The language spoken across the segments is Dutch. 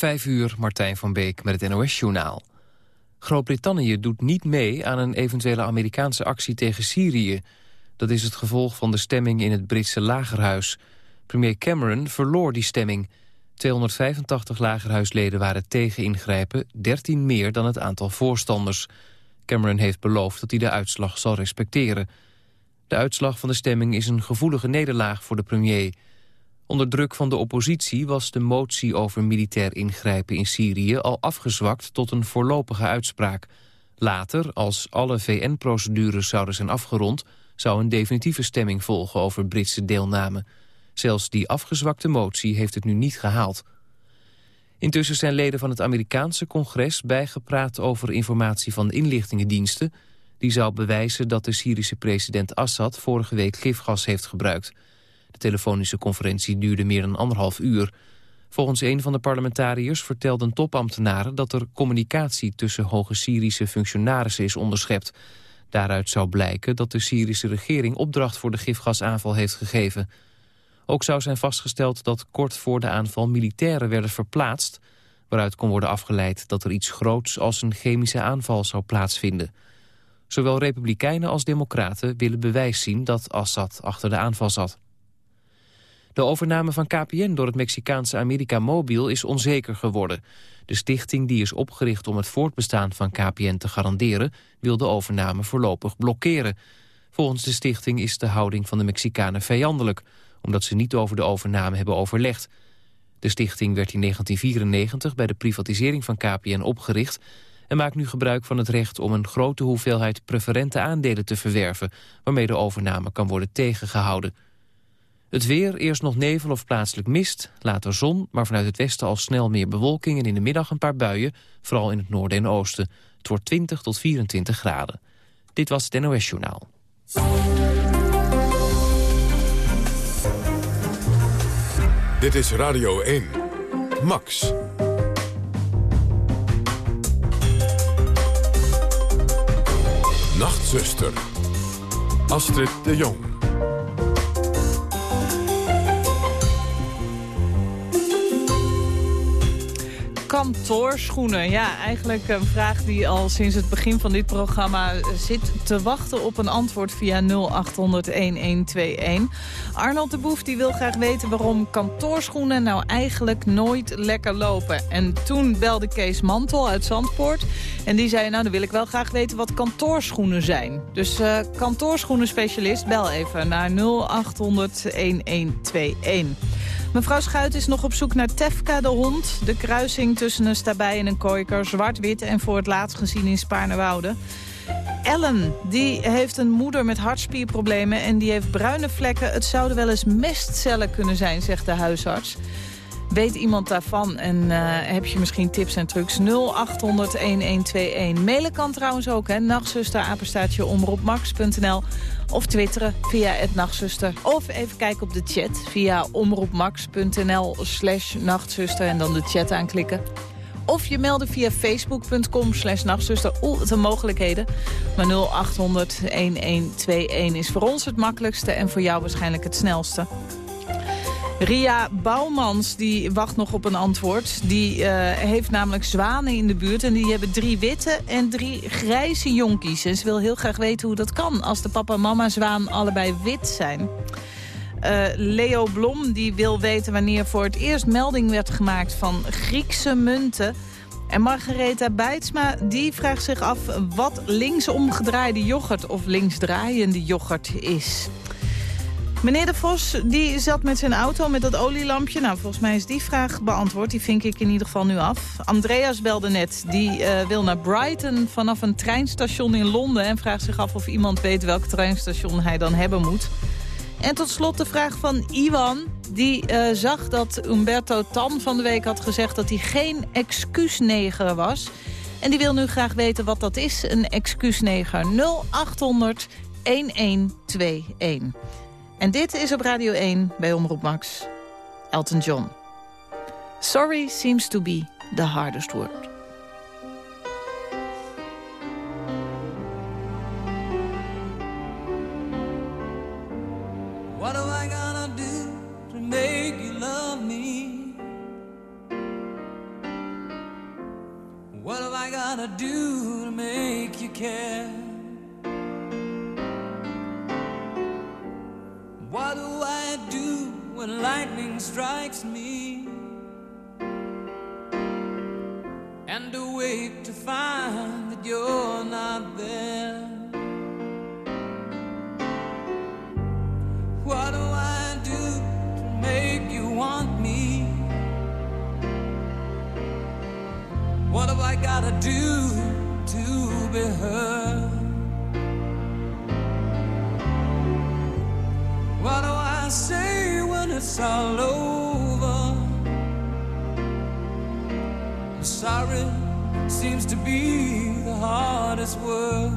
Vijf uur, Martijn van Beek met het NOS-journaal. Groot-Brittannië doet niet mee aan een eventuele Amerikaanse actie tegen Syrië. Dat is het gevolg van de stemming in het Britse lagerhuis. Premier Cameron verloor die stemming. 285 lagerhuisleden waren tegen ingrijpen, 13 meer dan het aantal voorstanders. Cameron heeft beloofd dat hij de uitslag zal respecteren. De uitslag van de stemming is een gevoelige nederlaag voor de premier... Onder druk van de oppositie was de motie over militair ingrijpen in Syrië al afgezwakt tot een voorlopige uitspraak. Later, als alle VN-procedures zouden zijn afgerond, zou een definitieve stemming volgen over Britse deelname. Zelfs die afgezwakte motie heeft het nu niet gehaald. Intussen zijn leden van het Amerikaanse congres bijgepraat over informatie van inlichtingendiensten. Die zou bewijzen dat de Syrische president Assad vorige week gifgas heeft gebruikt. Telefonische conferentie duurde meer dan anderhalf uur. Volgens een van de parlementariërs vertelden topambtenaren... dat er communicatie tussen hoge Syrische functionarissen is onderschept. Daaruit zou blijken dat de Syrische regering opdracht voor de gifgasaanval heeft gegeven. Ook zou zijn vastgesteld dat kort voor de aanval militairen werden verplaatst... waaruit kon worden afgeleid dat er iets groots als een chemische aanval zou plaatsvinden. Zowel republikeinen als democraten willen bewijs zien dat Assad achter de aanval zat. De overname van KPN door het Mexicaanse America Mobil is onzeker geworden. De stichting die is opgericht om het voortbestaan van KPN te garanderen... wil de overname voorlopig blokkeren. Volgens de stichting is de houding van de Mexicanen vijandelijk... omdat ze niet over de overname hebben overlegd. De stichting werd in 1994 bij de privatisering van KPN opgericht... en maakt nu gebruik van het recht om een grote hoeveelheid preferente aandelen te verwerven... waarmee de overname kan worden tegengehouden... Het weer, eerst nog nevel of plaatselijk mist, later zon... maar vanuit het westen al snel meer bewolking en in de middag een paar buien... vooral in het noorden en oosten. Het wordt 20 tot 24 graden. Dit was het NOS Journaal. Dit is Radio 1. Max. Nachtzuster. Astrid de Jong. Kantoorschoenen. Ja, eigenlijk een vraag die al sinds het begin van dit programma zit te wachten op een antwoord via 0800-1121. Arnold de Boef die wil graag weten waarom kantoorschoenen nou eigenlijk nooit lekker lopen. En toen belde Kees Mantel uit Zandpoort en die zei nou dan wil ik wel graag weten wat kantoorschoenen zijn. Dus uh, kantoorschoenen specialist bel even naar 0800-1121. Mevrouw Schuit is nog op zoek naar Tefka de hond. De kruising tussen een stabij en een kooiker. Zwart-wit en voor het laatst gezien in Spaarnewoude. Ellen, die heeft een moeder met hartspierproblemen en die heeft bruine vlekken. Het zouden wel eens mestcellen kunnen zijn, zegt de huisarts. Weet iemand daarvan en uh, heb je misschien tips en trucs? 0800-1121. Mailen kan trouwens ook, hè. Nachtzuster, apenstaatje, omroepmax.nl. Of twitteren via het Nachtzuster. Of even kijken op de chat via omroepmax.nl slash nachtzuster. En dan de chat aanklikken. Of je melden via facebook.com slash nachtzuster. Oeh, een mogelijkheden. Maar 0800-1121 is voor ons het makkelijkste en voor jou waarschijnlijk het snelste. Ria Bouwmans die wacht nog op een antwoord. Die uh, heeft namelijk zwanen in de buurt. En die hebben drie witte en drie grijze jonkies. En ze wil heel graag weten hoe dat kan als de papa en mama zwaan allebei wit zijn. Uh, Leo Blom die wil weten wanneer voor het eerst melding werd gemaakt van Griekse munten. En Margaretha Bijtsma die vraagt zich af wat linksomgedraaide yoghurt of linksdraaiende yoghurt is. Meneer De Vos die zat met zijn auto met dat olielampje. Nou, volgens mij is die vraag beantwoord. Die vink ik in ieder geval nu af. Andreas belde net. Die uh, wil naar Brighton vanaf een treinstation in Londen... en vraagt zich af of iemand weet welk treinstation hij dan hebben moet. En tot slot de vraag van Iwan. Die uh, zag dat Umberto Tan van de week had gezegd... dat hij geen excuusneger was. En die wil nu graag weten wat dat is, een excuusneger. 0800 1121. En dit is op Radio 1 bij Omroep Max. Elton John. Sorry seems to be the hardest word. What am I gonna do to make you love me? What have I gotta do to make you care? What do I do when lightning strikes me? And awake to find that you're not there. What do I do to make you want me? What have I gotta do to be heard? Say when it's all over? Sorry seems to be the hardest word.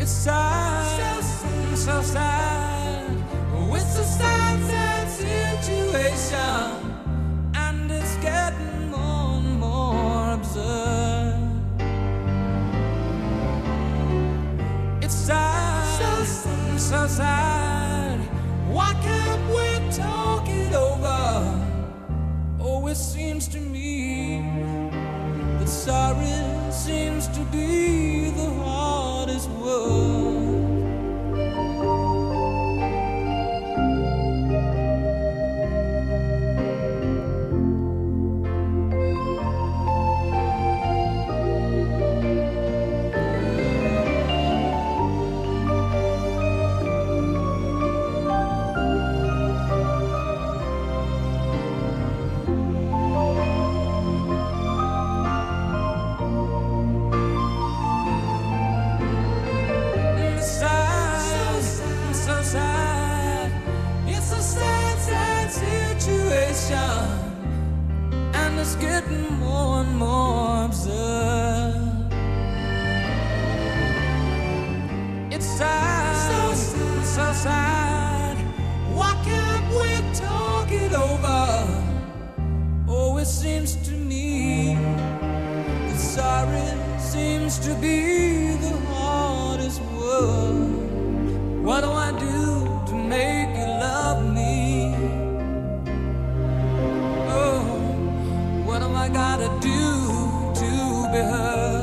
It's sad, so, so sad. It's a sad, sad situation, and it's getting more and more absurd. So, sad. Why can't we talk it over? Oh, it seems to me that sorry seems to be am I gotta do to be heard?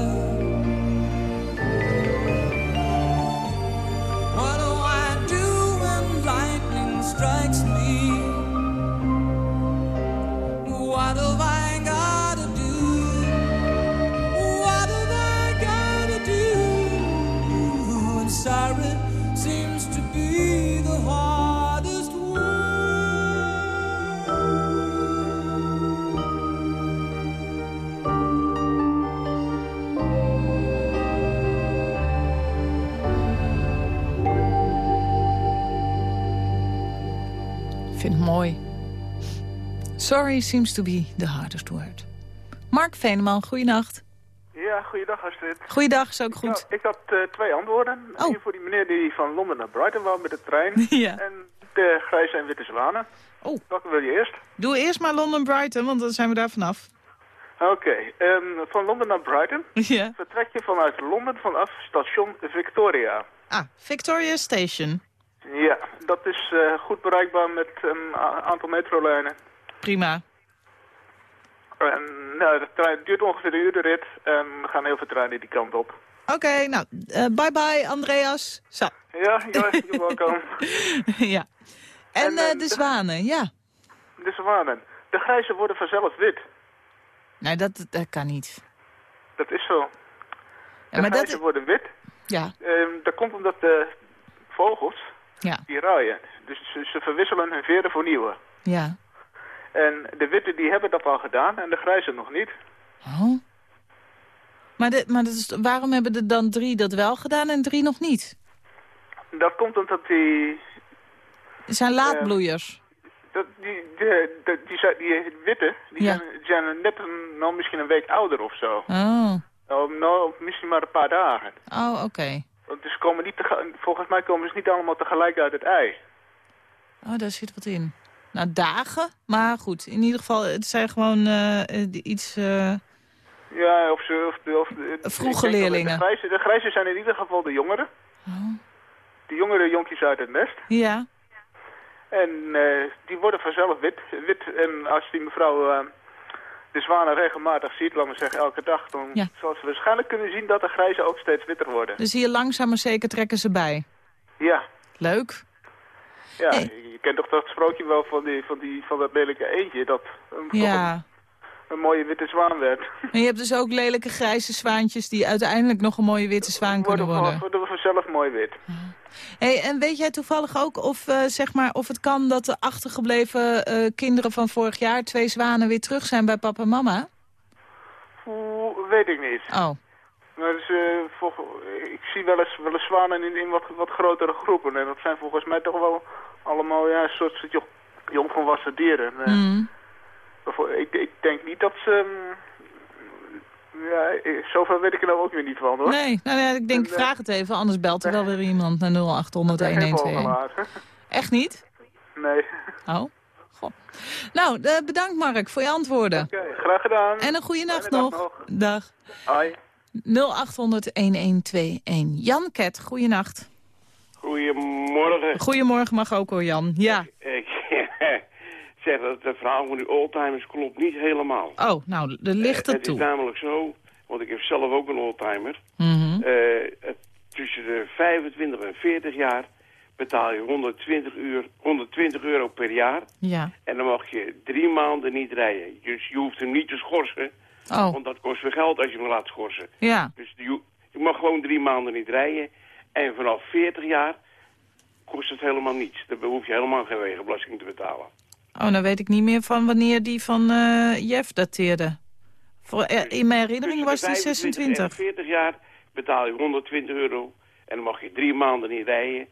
Sorry seems to be the hardest word. Mark Veneman, goeienacht. Ja, goeiedag Astrid. Goeiedag, is ook goed. Nou, ik had eh, twee antwoorden. Oh. Eén voor die meneer die van Londen naar Brighton wou met de trein. Ja. En de grijze en witte zwanen. Oh. Welke wil je eerst? Doe eerst maar London Brighton, want dan zijn we daar vanaf. Oké, ehm, van Londen naar Brighton Ja. vertrek je vanuit Londen vanaf station Victoria. Ah, Victoria Station. Ja, dat is eh, goed bereikbaar met een a- aantal metrolijnen. Prima. En nou, de trein duurt ongeveer een uur de rit en er gaan heel veel treinen die kant op. Oké, nou, eh, bye bye Andreas. Zo, Ja, ja, you're welcome. ja. En, En, eh, eh, de zwanen, ja. De zwanen. De grijze worden vanzelf wit. Nee, dat, dat kan niet. Dat is zo. Ja, De maar dat, grijze worden wit. ja, Ehm, dat komt omdat de vogels, ja, die raaien. Dus ze, ze verwisselen hun veren voor nieuwe. ja. En de witte die hebben dat al gedaan en de grijze nog niet. Oh. Maar, de, maar dat is, waarom hebben er dan drie dat wel gedaan en drie nog niet? Dat komt omdat die, Het zijn laatbloeiers. dat, die, de, de- die, zijn- die witte, die Ja. zijn, zijn net een, nou, misschien een week ouder of zo. Oh, Nou, nou, misschien maar een paar dagen. oh oké. Want ze komen niet tege- volgens mij komen ze niet allemaal tegelijk uit het ei. Oh, daar zit wat in. Nou, dagen. Maar goed, in ieder geval, het zijn gewoon eh, eh, iets... eh, Ja, of ze... Of, de- of, de- Vroege leerlingen. De grijze, de grijze zijn in ieder geval de jongeren. Oh. De jongere jonkjes uit het nest. Ja, En die worden vanzelf wit. wit. En als die mevrouw eh, de zwanen regelmatig ziet, laat maar zeggen elke dag, dan Ja. zal ze waarschijnlijk kunnen zien dat de grijzen ook steeds witter worden. Dus hier langzaam maar zeker trekken ze bij. Ja, Leuk. Ja Hey. je, kent toch dat sprookje wel van, die, van, die, van dat lelijke eendje, dat een, Ja. een, een mooie witte zwaan werd. En je hebt dus ook lelijke grijze zwaantjes... die uiteindelijk nog een mooie witte zwaan kunnen Worden worden. worden vanzelf mooi wit. Hey, en weet jij toevallig ook of, eh, zeg maar, of het kan dat de achtergebleven eh, kinderen van vorig jaar... twee zwanen weer terug zijn bij papa en mama? Weet ik niet. Oh, Maar dus, eh, ik zie wel eens, wel eens zwanen in, in wat, wat grotere groepen. En dat zijn volgens mij toch wel allemaal ja, een soort, soort jong, jongvolwassen dieren. Eh, mm. Ik, ik denk niet dat ze... mm, ja, zoveel weet ik er nou ook weer niet van hoor. Nee, nou ja, ik denk, En, eh, vraag het even. Anders belt er wel weer iemand naar 0800 Dat is geen 1121. volgelaar. Echt niet? Nee. Oh, goh. Nou, eh, bedankt Mark voor je antwoorden. Oké, graag gedaan. En een goede nacht nog. Dag. Hoi. 0800-1121. Jan Ket, goeienacht. Goedemorgen. Goedemorgen mag ook hoor, Jan. Ja. Ik zeg dat het verhaal van die oldtimers klopt niet helemaal. Oh, nou, er ligt Eh, het het is toe. namelijk zo, want ik heb zelf ook een oldtimer. Mhm. Eh, tussen de 25 en 40 jaar betaal je 120, uur, 120 euro per jaar. Ja. En dan mag je drie maanden niet rijden. Dus je hoeft hem niet te schorsen, Oh, want dat kost weer geld als je hem laat schorsen. ja. Dus je, je mag gewoon drie maanden niet rijden. En vanaf 40 jaar kost het helemaal niets. Dan hoef je helemaal geen wegenbelasting te betalen. Oh, dan weet ik niet meer van wanneer die van eh Jeff dateerde. Voor, eh, in mijn herinnering was die de 25 26. En 40 jaar betaal je 120 euro. En dan mag je drie maanden niet rijden.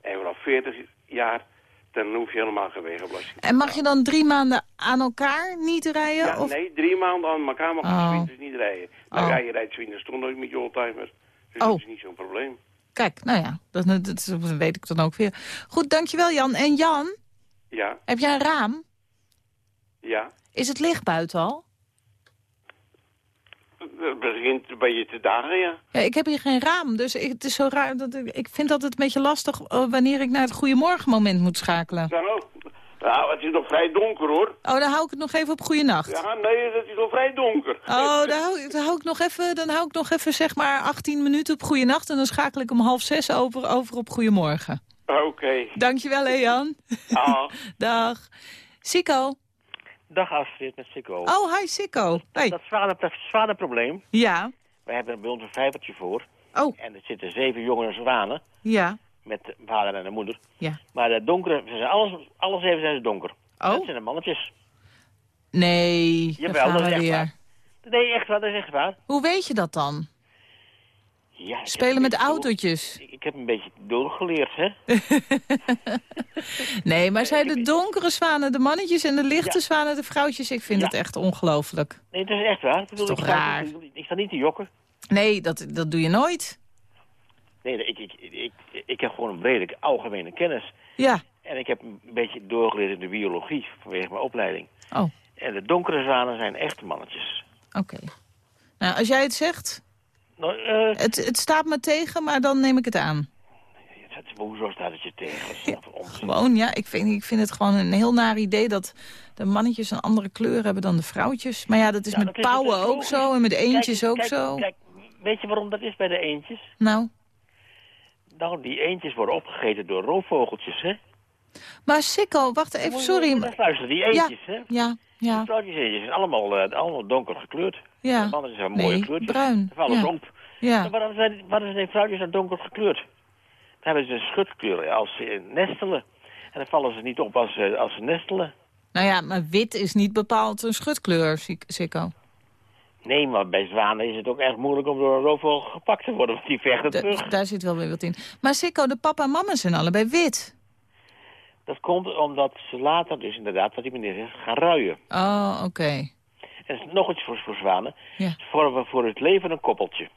En vanaf 40 jaar, dan hoef je helemaal geen wegenbelasting te En mag je dan drie maanden aan elkaar niet rijden? Ja, of... nee, drie maanden aan elkaar mag je Oh. niet rijden. Nou Oh. ja, je rijdt zwinters toch nooit met je oldtimer. Dus Oh. dat is niet zo'n probleem. Kijk, nou ja, dat, dat, dat weet ik dan ook weer. Goed, dankjewel Jan. En Jan, Ja, heb jij een raam? ja. Is het licht buiten al? Het begint bij je te dagen, ja. Ja, ik heb hier geen raam, dus ik, het is zo raar. Dat ik, ik vind dat het een beetje lastig eh, wanneer ik naar het goeiemorgenmoment moet schakelen. Nou, nou, het is nog vrij donker, hoor. Oh, dan hou ik het nog even op goeienacht. Ja, nee, het is nog vrij donker. Oh, dan hou, ik- dan, hou ik nog even, dan hou ik nog even zeg maar 18 minuten op goeienacht... en dan schakel ik om half zes over, over op goeiemorgen. Oké. Dankjewel. Ah. Dag. Sico. Dag Astrid met Sikko. Oh, hi Sico. Hey. Dat zware, dat zware probleem. Ja. We hebben er bij ons een vijvertje voor. Oh, En er zitten zeven jonge zwanen ja. Met de vader en de moeder. Ja. Maar de donkere, ze zijn alles, alle zeven zijn ze donker. Oh. Dat zijn de mannetjes. Nee, Jawel, dat is echt weer. waar. Nee, echt waar, dat is echt waar. Hoe weet je dat dan? Ja, Spelen met autootjes? door- Ik, heb een beetje doorgeleerd, hè. Nee, maar zijn de donkere zwanen de mannetjes en de lichte Ja. zwanen de vrouwtjes? Ik vind Ja. het echt ongelooflijk. Nee, dat is echt waar. Ik bedoel, toch ik sta- raar? Ik, ik sta niet te jokken. Nee, dat, dat doe je nooit. Nee, nee, ik, ik, ik, ik, heb gewoon een brede algemene kennis. Ja. En ik heb een beetje doorgeleerd in de biologie vanwege mijn opleiding. Oh, En de donkere zwanen zijn echte mannetjes. oké. Nou, als jij het zegt, Nou, eh, het, het staat me tegen, maar dan neem ik het aan. het- hoezo staat het je tegen? Onzin. Gewoon, ja, ik vind, ik vind het gewoon een heel naar idee dat de mannetjes een andere kleur hebben dan de vrouwtjes. Maar ja, dat is Ja, met dat is- pauwen dat is ook logisch. zo en met eendjes Kijk, ook kijk, zo. Kijk, weet je waarom dat is bij de eendjes? Nou, Nou, die eendjes worden opgegeten door roofvogeltjes, hè? maar Sikko, wacht even, sorry. maar- luisteren, die eendjes, hè? Ja, ja, Die vrouwtjes eendjes zijn allemaal, eh, allemaal donker gekleurd. ja. De mannen zijn mooie Nee, kleurtjes. bruin. Dan vallen ze Ja. op. Ja. Waarom zijn, waarom zijn die vrouwtjes dan donker gekleurd? Dan hebben ze een schutkleur als ze nestelen. En dan vallen ze niet op als, ze- als ze nestelen. Nou ja, maar wit is niet bepaald een schutkleur, Sik- Sikko. Nee, maar bij zwanen is het ook erg moeilijk om door een roofvogel gepakt te worden, want die vechten Da- terug. daar zit wel weer wat in. Maar Sikko, de papa en mama zijn allebei wit. Dat komt omdat ze later dus inderdaad, wat die meneer zegt, gaan ruien. Oh, oké. En nog iets voor, voor zwanen. Ja. Ze vormen voor het leven een koppeltje.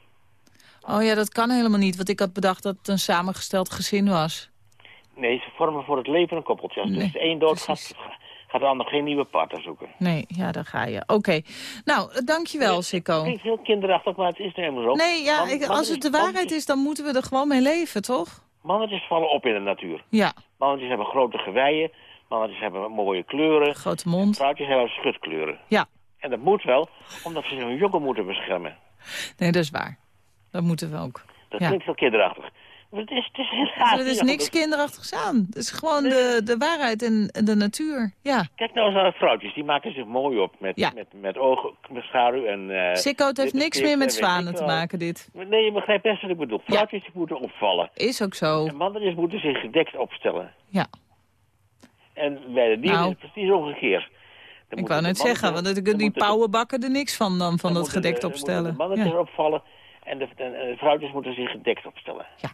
Oh ja, dat kan helemaal niet, want ik had bedacht dat het een samengesteld gezin was. Nee, ze vormen voor het leven een koppeltje. Als Nee, dus de een gaat de ander geen nieuwe partner zoeken. Nee, ja, daar ga je. Oké. Nou, eh, dankjewel, Sikko. Klinkt heel kinderachtig, maar het is er helemaal zo. Nee, ja, Man- ik, als het de waarheid is, dan moeten we er gewoon mee leven, toch? Mannetjes vallen op in de natuur. Ja, Mannetjes hebben grote geweien. Mannetjes hebben mooie kleuren. grote mond. Vrouwtjes hebben schutkleuren. Ja, En dat moet wel, omdat ze hun jongen moeten beschermen. Nee, dat is waar. Dat moeten we ook. Dat Ja. klinkt wel kinderachtig. Het is, het is helaas er is niks kinderachtigs aan. Het is gewoon de, de waarheid en de natuur. Ja. Kijk nou eens naar de vrouwtjes, die maken zich mooi op met, Ja. met, met ogen, met schaduw en... Sikko, het heeft niks meer met zwanen te maken, dit. Nee, je begrijpt best wat ik bedoel. Vrouwtjes die moeten opvallen. Is ook zo. En mannetjes moeten zich gedekt opstellen. Ja. En bij de dieren Nou. is het precies omgekeerd. Dan Ik wou net zeggen, want dan die moeten de- pauwen bakken er niks van dan, van dan dat gedekt de- opstellen. moeten De mannetjes Ja. opvallen en de, en de vrouwtjes moeten zich gedekt opstellen. Ja.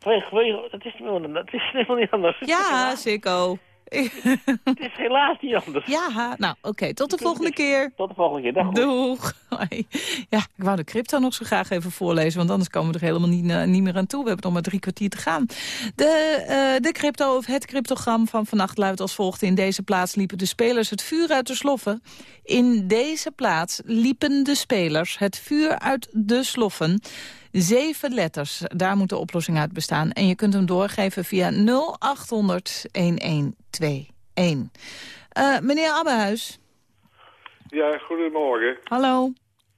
Vanwege- vanwege- Dat is, helemaal- dat is helemaal niet anders. Ja, Sikko. Het is helaas niet anders. Ja, nou oké, tot de volgende keer. Tot de volgende keer. Dag. Doeg. Ja, ik wou de crypto nog zo graag even voorlezen... want anders komen we er helemaal niet, eh, niet meer aan toe. We hebben nog maar drie kwartier te gaan. De, eh, de crypto, of het cryptogram van vannacht luidt als volgt. In deze plaats liepen de spelers het vuur uit de sloffen. In deze plaats liepen de spelers het vuur uit de sloffen. Zeven letters, daar moet de oplossing uit bestaan. En je kunt hem doorgeven via 0800 1121. Eh, meneer Abbehuis, Ja, goedemorgen. hallo.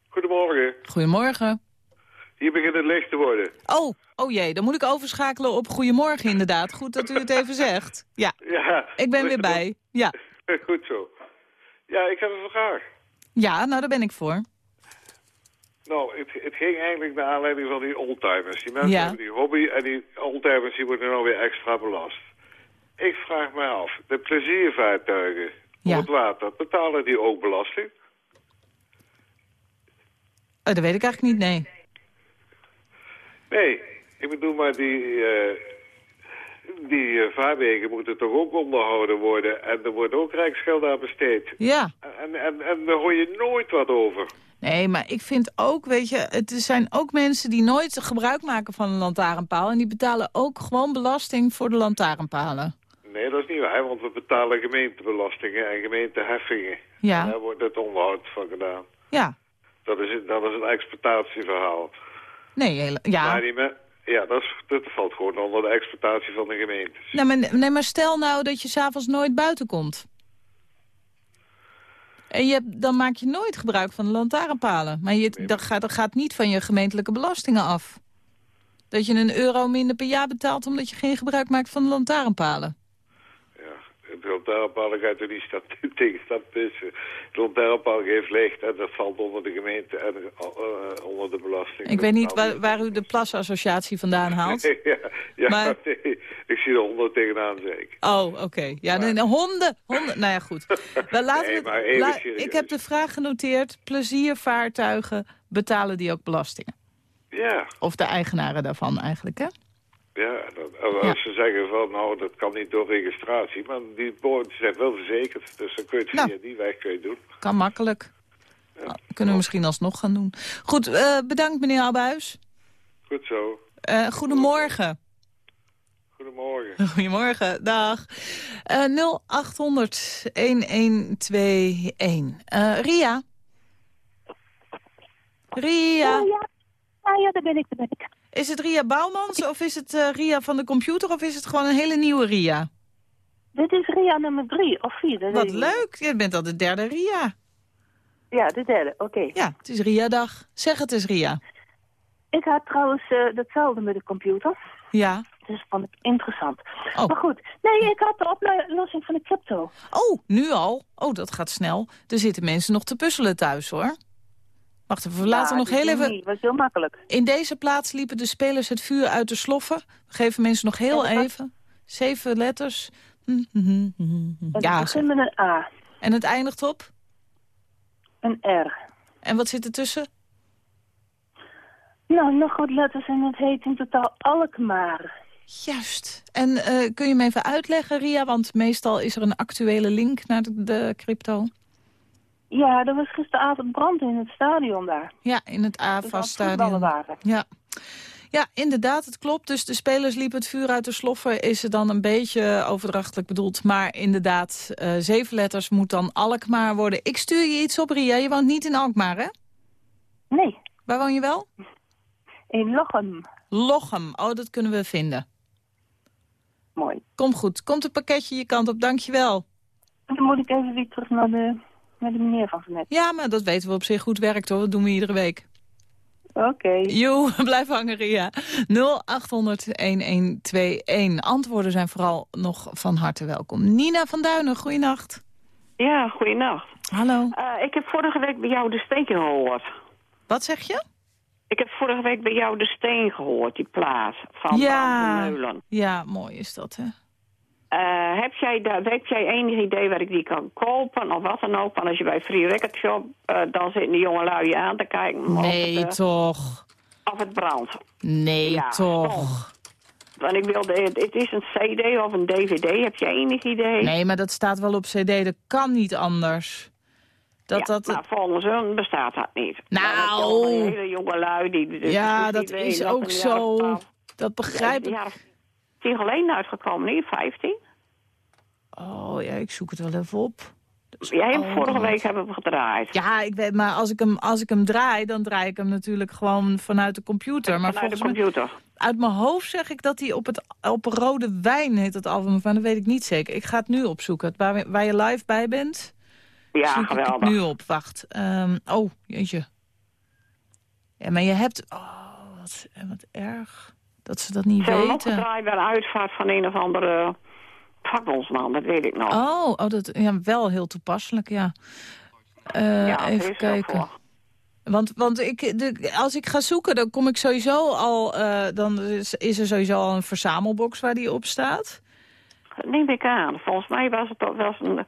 Goedemorgen. Goedemorgen. Hier begint het licht te worden. Oh, oh jee, dan moet ik overschakelen op goedemorgen inderdaad. Goed dat u het even zegt. Ja, Ja. ik ben weer bij. Ja, Goed zo. Ja, ik heb een vraag. ja nou daar ben ik voor. Nou, het, het ging eigenlijk naar aanleiding van die oldtimers. Die mensen Ja. hebben die hobby en die oldtimers die worden nou weer extra belast. Ik vraag me af, de pleziervaartuigen Ja. op het water, betalen die ook belasting? Oh, dat weet ik eigenlijk niet, nee. Nee, ik bedoel maar die, eh, die vaarwegen moeten toch ook onderhouden worden. En er wordt ook rijksgeld aan besteed. Ja, En, en, en daar hoor je nooit wat over. Nee, maar ik vind ook, weet je... het zijn ook mensen die nooit gebruik maken van een lantaarnpaal... en die betalen ook gewoon belasting voor de lantaarnpalen. Nee, dat is niet waar, want we betalen gemeentebelastingen en gemeenteheffingen. Ja. En daar wordt het onderhoud van gedaan. Ja, Dat is, dat is een exploitatieverhaal. nee, hele- ja. Maar die me, ja, dat, is, dat valt gewoon onder de exploitatie van de gemeentes. Nee, maar, nee, maar stel nou dat je s'avonds nooit buiten komt. En je, hebt- dan maak je nooit gebruik van de lantaarnpalen. Maar je, dat, gaat, dat gaat niet van je gemeentelijke belastingen af. Dat je een euro minder per jaar betaalt omdat je geen gebruik maakt van de lantaarnpalen. De lantaarnpaal gaat er niet staan, tegen staan pissen. De lantaarnpaal geeft licht en dat valt onder de gemeente en eh, onder de belasting. Ik weet niet waar, waar u de plasassociatie vandaan haalt. ja, ja Maar- nee, ik zie er honderd tegenaan, ik. Oh, oké. Ja, nee, nee, honden, honden. Nou ja, goed. Laten Nee, maar even la- serieus. ik heb de vraag genoteerd. Pleziervaartuigen, betalen die ook belastingen? Ja, Of de eigenaren daarvan eigenlijk, hè? Ja, dat, als ze zeggen van nou dat kan niet door registratie, maar die boten zijn wel verzekerd. Dus dan kun je het Nou. via die weg kun je doen. Kan makkelijk. Nou, kunnen we misschien alsnog gaan doen. Goed, eh, bedankt meneer Abbuis. Goed zo. Eh goedemorgen. Goedemorgen. Goedemorgen, dag. Eh 0800 1121. Eh Ria? Ria? Oh, ja. Ah, ja, daar ben ik, daar ben ik. Is het Ria Bouwmans of is het eh, Ria van de computer of is het gewoon een hele nieuwe Ria? Dit is Ria nummer drie of vier. Wat leuk, je bent al de derde Ria. Ja, de derde, oké. Ja, het is Ria-dag. Zeg het eens Ria. Ik had trouwens eh, datzelfde met de computer. Ja. Dus vond ik interessant. Oh. Maar goed, nee, ik had de oplossing van de crypto. Oh, nu al? Oh, dat gaat snel. Er zitten mensen nog te puzzelen thuis, hoor. Wacht even, we laten Ja, nog heel even... was heel makkelijk. In deze plaats liepen de spelers het vuur uit de sloffen. We geven mensen nog heel even. Zeven letters. Hm, hm, hm. Het Ja, begint met een A, en het eindigt op? een R. En wat zit er tussen? Nou, nog wat letters en het heet in totaal Alkmaar. Juist. En eh, kun je me even uitleggen, Ria? Want meestal is er een actuele link naar de, de crypto. Ja, er was gisteravond brand in het stadion daar. Ja, in het Dus AFAS-stadion. Ja. ja, inderdaad, het klopt. Dus de spelers liepen het vuur uit de sloffen. Is het dan een beetje overdrachtelijk bedoeld. Maar inderdaad, eh, zeven letters moet dan Alkmaar worden. Ik stuur je iets op, Ria. Je woont niet in Alkmaar, hè? Nee, Waar woon je wel? in Lochem. Lochem. Oh, dat kunnen we vinden. Mooi. Kom goed. Komt het pakketje je kant op. Dankjewel. Dan moet ik even weer terug naar de met de meneer van net. Ja, maar dat weten we op zich goed werkt hoor. Dat doen we iedere week. Oké. Jo, blijf hangen, Ria. 0800-1121. Antwoorden zijn vooral nog van harte welkom. Nina van Duinen, goeienacht. Ja, goeienacht. Hallo. Uh, ik heb vorige week bij jou de steen gehoord. Wat zeg je? Ik heb vorige week bij jou de steen gehoord, die plaat van ja. Van Meulen. Ja, mooi is dat, hè? Uh, heb, jij daar, heb jij enig idee waar ik die kan kopen of wat dan ook? Want als je bij Free Record Shop, uh, dan zitten die jonge lui je aan te kijken. Nee, het, toch? Of het brandt. Nee, ja, toch? Want ik wilde, het, het is een cd of een dvd, heb je enig idee? Nee, maar dat staat wel op cd, dat kan niet anders. Dat, ja, dat, volgens hun bestaat dat niet. Nou... Hele die... Ja, dat is ook zo. Dat begrijp ik. Tien geleden uitgekomen, niet 15. Oh ja, ik zoek het wel even op. Jij hebt oh, vorige week hebben we gedraaid. Ja, ik weet, maar als ik, hem, als ik hem draai, dan draai ik hem natuurlijk gewoon vanuit de computer. Maar vanuit de computer. Uit mijn hoofd zeg ik dat hij op het op Rode Wijn heet het album, maar dat weet ik niet zeker. Ik ga het nu opzoeken. Waar, waar je live bij bent, ja, zoek geweldig. ik het nu op. Wacht. Um, oh, jeetje. Ja, maar je hebt... Oh, wat, wat erg dat ze dat niet ze weten. Ze hebben bij uitvaart van een of andere vakbondsman, dat weet ik nog. Oh, oh dat, ja, wel heel toepasselijk, ja. Uh, ja even kijken. Want, want ik, de, als ik ga zoeken, dan kom ik sowieso al... Uh, dan is, is, er sowieso al een verzamelbox waar die op staat. Dat neem ik aan. Volgens mij was het, was een,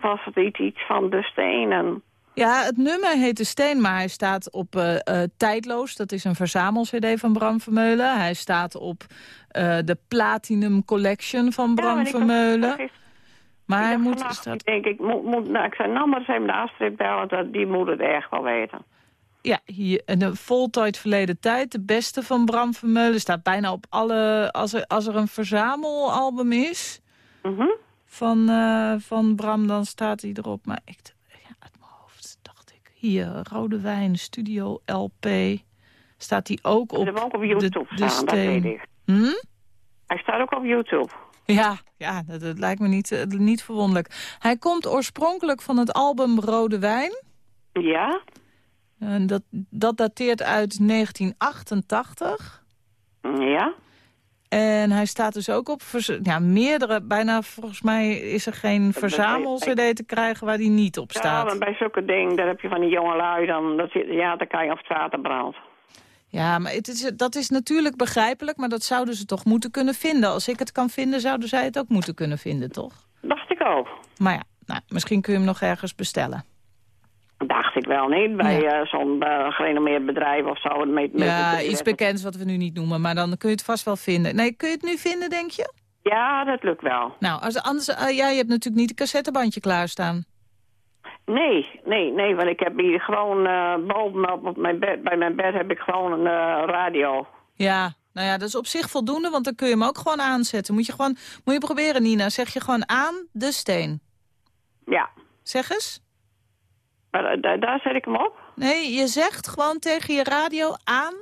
was het iets, iets van de steen en... Ja, het nummer heet De Steen, maar hij staat op uh, uh, Tijdloos. Dat is een verzamel-cd van Bram Vermeulen. Hij staat op uh, de Platinum Collection van Bram ja, Vermeulen. Maar ik hij moet... Staat... Ik denk, ik moet, moet, nou, ik zei, nou maar eens even de Astrid bellen, dat, die moet het echt wel weten. Ja, hier, een voltooid verleden tijd. De beste van Bram Vermeulen staat bijna op alle... Als er, als er een verzamelalbum is mm -hmm. van, van Bram, dan staat hij erop. Maar ik... Hier, Rode Wijn, Studio LP. Staat die ook op Hij ook op YouTube de, de staan, dat weet ik. Hm? Hij staat ook op YouTube. Ja, ja dat, dat lijkt me niet, uh, niet verwonderlijk. Hij komt oorspronkelijk van het album Rode Wijn. Ja. En dat, dat dateert uit 1988. Ja. En hij staat dus ook op ja, meerdere, bijna volgens mij is er geen verzamel-cd te krijgen waar die niet op staat. Ja, maar bij zulke dingen, daar heb je van die jonge lui, dan, dat, ja, dan kan je of het water brandt. Ja, maar het is, dat is natuurlijk begrijpelijk, maar dat zouden ze toch moeten kunnen vinden. Als ik het kan vinden, zouden zij het ook moeten kunnen vinden, toch? Dacht ik ook. Maar ja, nou, misschien kun je hem nog ergens bestellen. Ik wel niet, bij ja. uh, zo'n uh, gerenommeerd bedrijf of zo. Met, met ja, iets bekends wat we nu niet noemen, maar dan kun je het vast wel vinden. Nee, kun je het nu vinden, denk je? Ja, dat lukt wel. Nou, als, anders, uh, ja, je hebt natuurlijk niet een cassettebandje klaarstaan. Nee, nee, nee, want ik heb hier gewoon uh, bovenop op mijn bed, bij mijn bed heb ik gewoon een radio. Ja, nou ja, dat is op zich voldoende, want dan kun je hem ook gewoon aanzetten. Moet je gewoon, moet je proberen, Nina. Zeg je gewoon aan de steen. Ja. Zeg eens. Maar daar, daar zet ik hem op? Nee, je zegt gewoon tegen je radio aan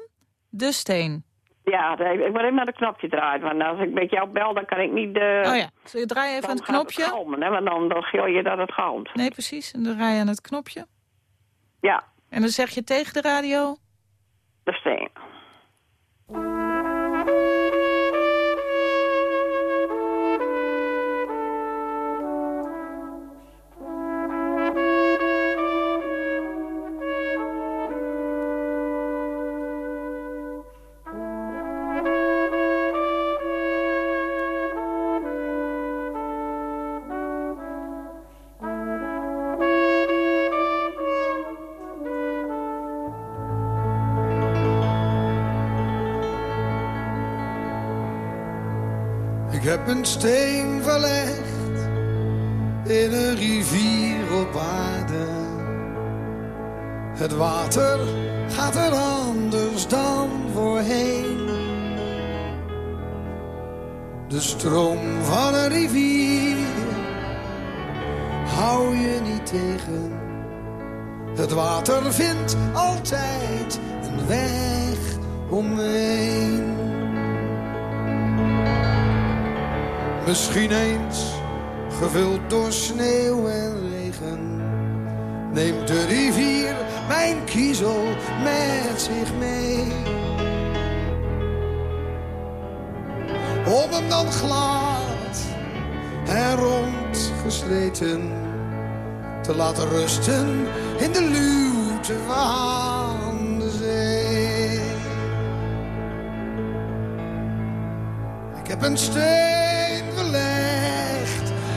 de steen. Ja, ik moet even naar de knopje draaien. Want als ik met jou bel, dan kan ik niet... De, oh ja, je draai even aan het knopje. Het galmen, hè? Want dan, dan gil je dat het galmt. Nee, precies. En dan draai je aan het knopje. Ja. En dan zeg je tegen de radio... De steen. Ik heb een steen verlegd in een rivier op aarde. Het water gaat er anders dan voorheen. De stroom van een rivier hou je niet tegen. Het water vindt altijd een weg omheen. Misschien eens gevuld door sneeuw en regen. neemt de rivier mijn kiezel met zich mee. Om hem dan glad en rond gesleten te laten rusten in de luwte van de zee. Ik heb een steen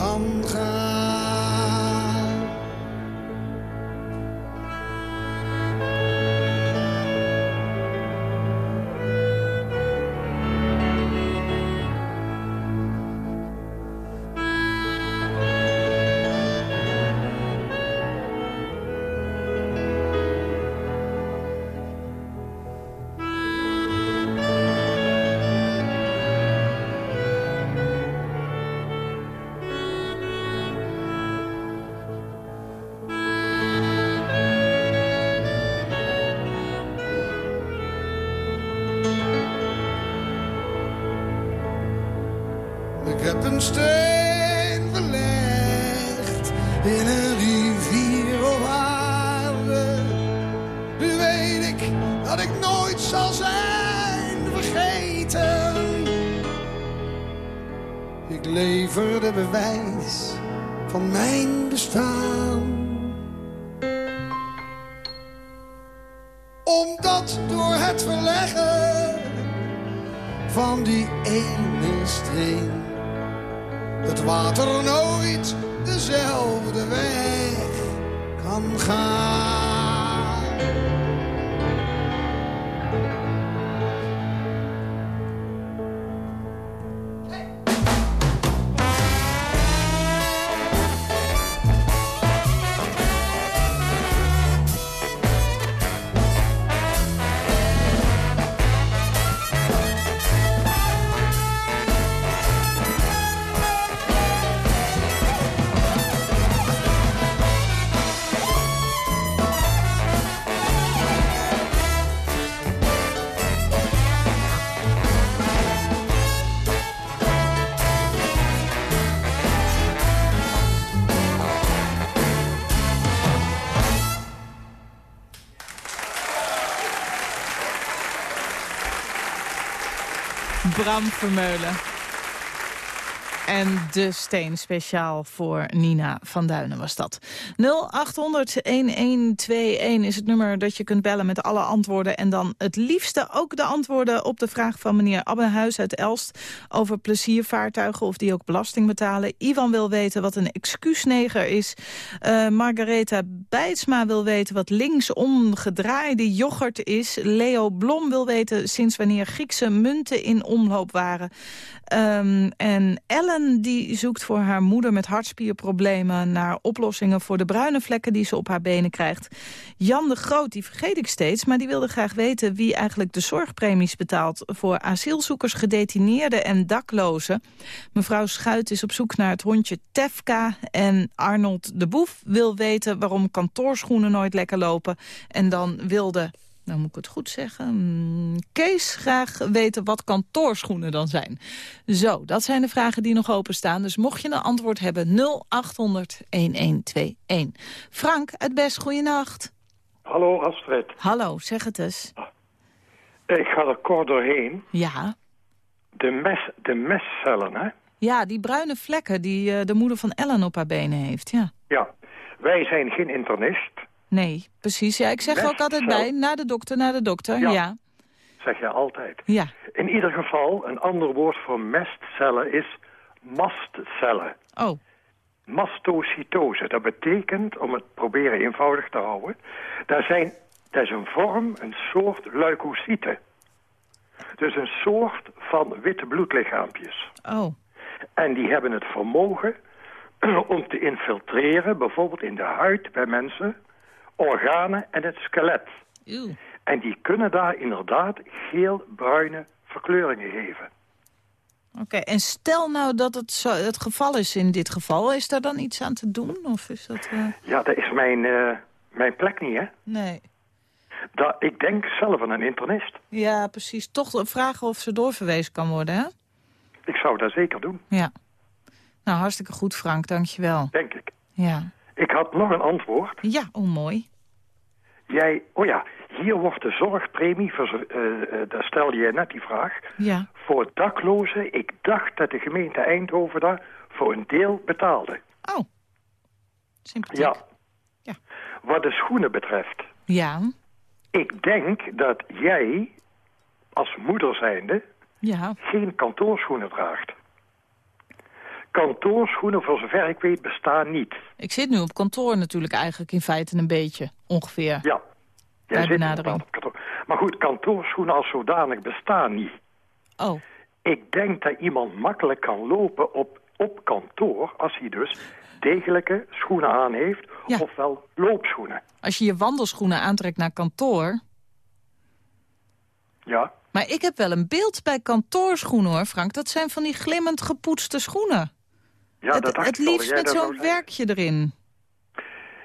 kan gaan. Ik Bram Vermeulen. En de steen speciaal voor Nina van Duinen was dat. 0800-1121 is het nummer dat je kunt bellen met alle antwoorden. En dan het liefste ook de antwoorden op de vraag van meneer Abbenhuis uit Elst... over pleziervaartuigen of die ook belasting betalen. Ivan wil weten wat een excuusneger is. Uh, Margaretha Bijtsma wil weten wat linksom gedraaide yoghurt is. Leo Blom wil weten sinds wanneer Griekse munten in omloop waren. Um, en Ellen die zoekt voor haar moeder met hartspierproblemen... naar oplossingen voor de bruine vlekken die ze op haar benen krijgt. Jan de Groot, die vergeet ik steeds... maar die wilde graag weten wie eigenlijk de zorgpremies betaalt... voor asielzoekers, gedetineerden en daklozen. Mevrouw Schuit is op zoek naar het hondje Tefka... en Arnold de Boef wil weten waarom kantoorschoenen nooit lekker lopen. En dan wilde nou moet ik het goed zeggen, Kees graag weten wat kantoorschoenen dan zijn. Zo, dat zijn de vragen die nog openstaan. Dus mocht je een antwoord hebben, 0800-1121. Frank, het best, goeienacht. Hallo Astrid. Hallo, zeg het eens. Ik ga er kort doorheen. Ja. De, mes, de mestcellen, hè? Ja, die bruine vlekken die uh, de moeder van Ellen op haar benen heeft, ja. Ja, wij zijn geen internist. Nee, precies. Ja, ik zeg ook altijd bij, naar de dokter, naar de dokter, ja. ja. Zeg je altijd. Ja. In ieder geval, een ander woord voor mestcellen is mastcellen. Oh. Mastocytose, dat betekent, om het proberen eenvoudig te houden... daar zijn, dat is een vorm, een soort leukocyten. Dus een soort van witte bloedlichaampjes. Oh. En die hebben het vermogen om te infiltreren, bijvoorbeeld in de huid bij mensen, organen en het skelet. En die kunnen daar inderdaad geel-bruine verkleuringen geven. Oké, en stel nou dat het zo, het geval is in dit geval. Is daar dan iets aan te doen? Of is dat... eh, Ja, dat is mijn, eh, mijn plek niet, hè? Nee. Dat, ik denk zelf aan een internist. Ja, precies. Toch vragen of ze doorverwezen kan worden, hè? Ik zou dat zeker doen, Ja. Nou, hartstikke goed, Frank. Dankjewel. denk ik. Ja. Ik had nog een antwoord. Ja, oh mooi. Jij, oh ja, hier wordt de zorgpremie, voor, eh, eh, daar stelde je net die vraag, Ja. voor daklozen. Ik dacht dat de gemeente Eindhoven daar voor een deel betaalde. Oh. Sympathiek. Ja. Ja. Wat de schoenen betreft, Ja. ik denk dat jij als moeder zijnde Ja. geen kantoorschoenen draagt. Kantoorschoenen, voor zover ik weet, bestaan niet. Ik zit nu op kantoor natuurlijk eigenlijk in feite een beetje, ongeveer. Ja. Jij zit benadering. op kantoor. Maar goed, kantoorschoenen als zodanig bestaan niet. Oh. Ik denk dat iemand makkelijk kan lopen op, op kantoor... als hij dus degelijke schoenen aan heeft, Ja. ofwel loopschoenen. Als je je wandelschoenen aantrekt naar kantoor... Ja, Maar ik heb wel een beeld bij kantoorschoenen hoor, Frank. Dat zijn van die glimmend gepoetste schoenen. Ja het dat dacht het liefst met zo'n werkje erin.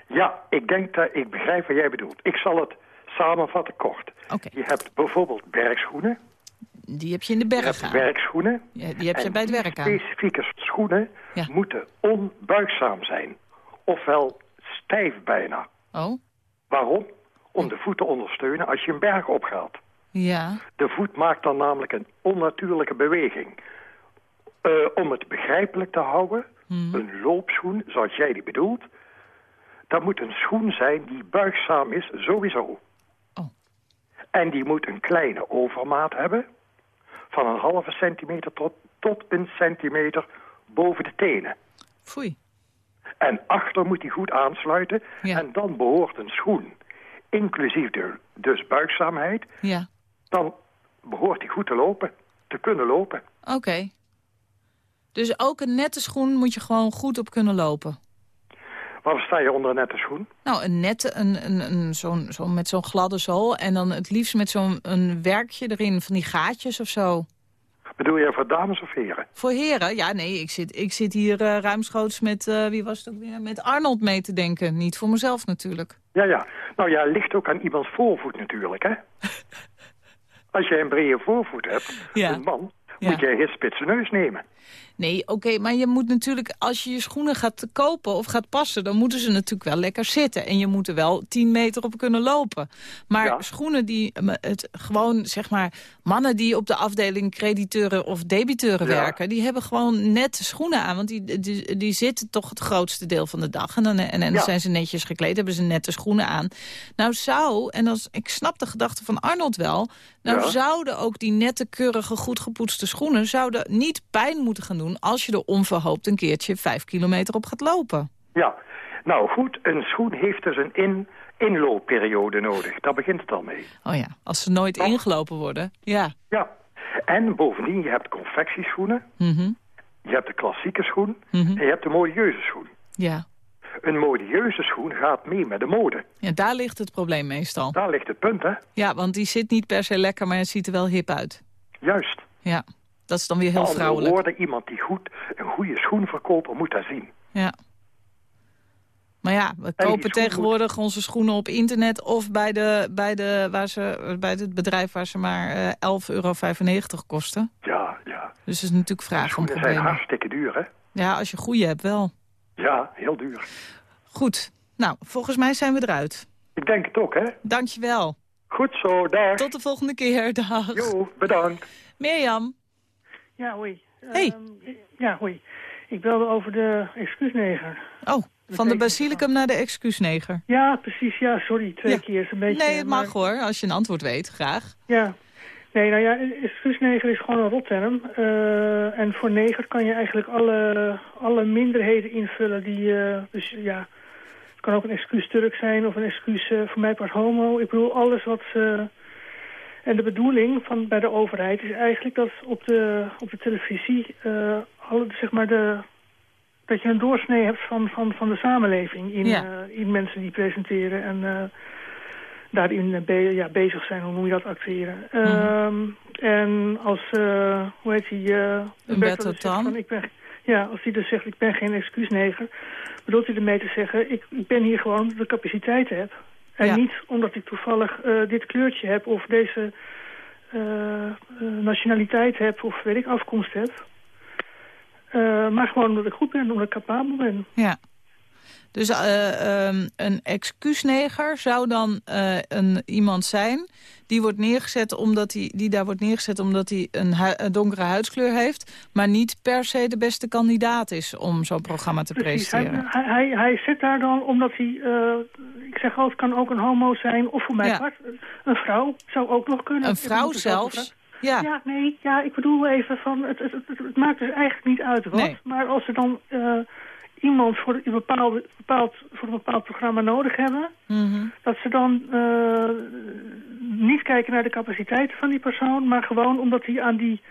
Ja, ik denk dat ik begrijp wat jij bedoelt. Ik zal het samenvatten kort. Je hebt bijvoorbeeld bergschoenen. Die heb je in de berg aan. werkschoenen. Ja, die heb je En bij het werk aan. specifieke schoenen Ja. moeten onbuigzaam zijn. Ofwel stijf bijna. Oh, Waarom? Om de voet te ondersteunen als je een berg opgaat. ja. De voet maakt dan namelijk een onnatuurlijke beweging. Eh, om het begrijpelijk te houden, Mhm. een loopschoen, zoals jij die bedoelt... dat moet een schoen zijn die buigzaam is, sowieso. Oh. En die moet een kleine overmaat hebben... van een halve centimeter tot, tot een centimeter boven de tenen. Foei. En achter moet hij goed aansluiten. Ja. En dan behoort een schoen, inclusief de, dus buigzaamheid... Ja, dan behoort hij goed te lopen, te kunnen lopen. oké. Dus ook een nette schoen moet je gewoon goed op kunnen lopen. Waar sta je onder een nette schoen? Nou, een nette, een, een, een, zo'n, zo met zo'n gladde zool. En dan het liefst met zo'n een werkje erin, van die gaatjes of zo. Bedoel je voor dames of heren? Voor heren? Ja, nee, ik zit, ik zit hier eh, ruimschoots met, eh, wie was het ook weer, met Arnold mee te denken. Niet voor mezelf natuurlijk. Ja, ja. Nou ja, ligt ook aan iemands voorvoet natuurlijk, hè? Als jij een brede voorvoet hebt, Ja. een man, Ja. moet jij geen spitse neus nemen. Nee, oké, maar je moet natuurlijk, als je je schoenen gaat kopen of gaat passen... dan moeten ze natuurlijk wel lekker zitten. En je moet er wel 10 meter op kunnen lopen. Maar Ja. schoenen die, eh, het gewoon, zeg maar... mannen die op de afdeling crediteuren of debiteuren Ja. werken... die hebben gewoon nette schoenen aan. Want die, die, die zitten toch het grootste deel van de dag. En dan, en, en Ja. zijn ze netjes gekleed, hebben ze nette schoenen aan. Nou zou, en als, ik snap de gedachte van Arnold wel... nou zouden ook die nette, keurige, goed gepoetste schoenen... zouden niet pijn moeten gaan doen als je er onverhoopt een keertje vijf kilometer op gaat lopen. Ja. Nou goed, een schoen heeft dus een in inloopperiode nodig. Daar begint het al mee. Oh ja, als ze nooit Toch? ingelopen worden. Ja. Ja. En bovendien, je hebt confectieschoenen, Mhm. je hebt de klassieke schoen Mhm. en je hebt de modieuze schoen. ja. Een modieuze schoen gaat mee met de mode. Ja, daar ligt het probleem meestal. Daar ligt het punt, hè? Ja, want die zit niet per se lekker, maar het ziet er wel hip uit. Juist. Ja, dat is dan weer heel andere vrouwelijk. woorden, iemand die goed, een goede schoenverkoper moet dat zien. Ja. Maar ja, we kopen schoen tegenwoordig onze schoenen op internet... of bij, de, bij, de, waar ze, bij het bedrijf waar ze maar eh 11,95 euro kosten. Ja, ja. Dus het is natuurlijk vraag om Schoenen zijn hartstikke duur, hè? Ja, als je goede hebt wel. Ja, heel duur. Goed. Nou, volgens mij zijn we eruit. Ik denk het ook, hè? Dankjewel. Goed zo, dag. Tot de volgende keer. Dag. Jo, bedankt. Mirjam. Ja, hoi. Hey. Ehm, ja, hoi. Ik belde over de excuusneger. Oh, van de basilicum naar de excuusneger. Ja, precies. Ja, sorry. Twee Ja. keer is een beetje... Nee, het mag maar- hoor, als je een antwoord weet. Graag. Ja. Nee, nou ja, excuusneger is gewoon een rotterm. Eh, en voor neger kan je eigenlijk alle, alle minderheden invullen die... eh, dus ja, het kan ook een excuus Turk zijn of een excuus eh, voor mij part homo. Ik bedoel, alles wat ze... En de bedoeling van, bij de overheid is eigenlijk dat op de, op de televisie... eh, alle, zeg maar de, dat je een doorsnee hebt van, van, van de samenleving in, Ja. eh, in mensen die presenteren en eh, daarin be- ja, bezig zijn, hoe noem je dat, acteren. Ehm, en als, hoe heet die, uh, Humberto Tan. ik ben, ja, als hij dus zegt, ik ben geen excuusneger, bedoelt hij ermee te zeggen, ik, ik ben hier gewoon omdat ik de capaciteit heb. En Ja. niet omdat ik toevallig eh, dit kleurtje heb of deze eh, eh, nationaliteit heb of weet ik, afkomst heb. Maar gewoon omdat ik goed ben, omdat ik capabel ben. Ja. Dus eh, ehm, een excuusneger zou dan eh, een, iemand zijn... die, wordt neergezet omdat hij, die daar wordt neergezet omdat hij een, hu- een donkere huidskleur heeft... maar niet per se de beste kandidaat is om zo'n programma te Precies, presenteren. hij, hij, hij zit daar dan omdat hij, eh, ik zeg al, het kan ook een homo zijn of voor mij Ja. een vrouw zou ook nog kunnen. Een vrouw een zelfs? Ja. Ja, nee, ja, ik bedoel even van, het, het, het, het maakt dus eigenlijk niet uit wat. Nee. Maar als ze dan iemand voor een, bepaalde, bepaald, voor een bepaald programma nodig hebben, Mhm. dat ze dan eh, niet kijken naar de capaciteiten van die persoon, maar gewoon omdat hij aan die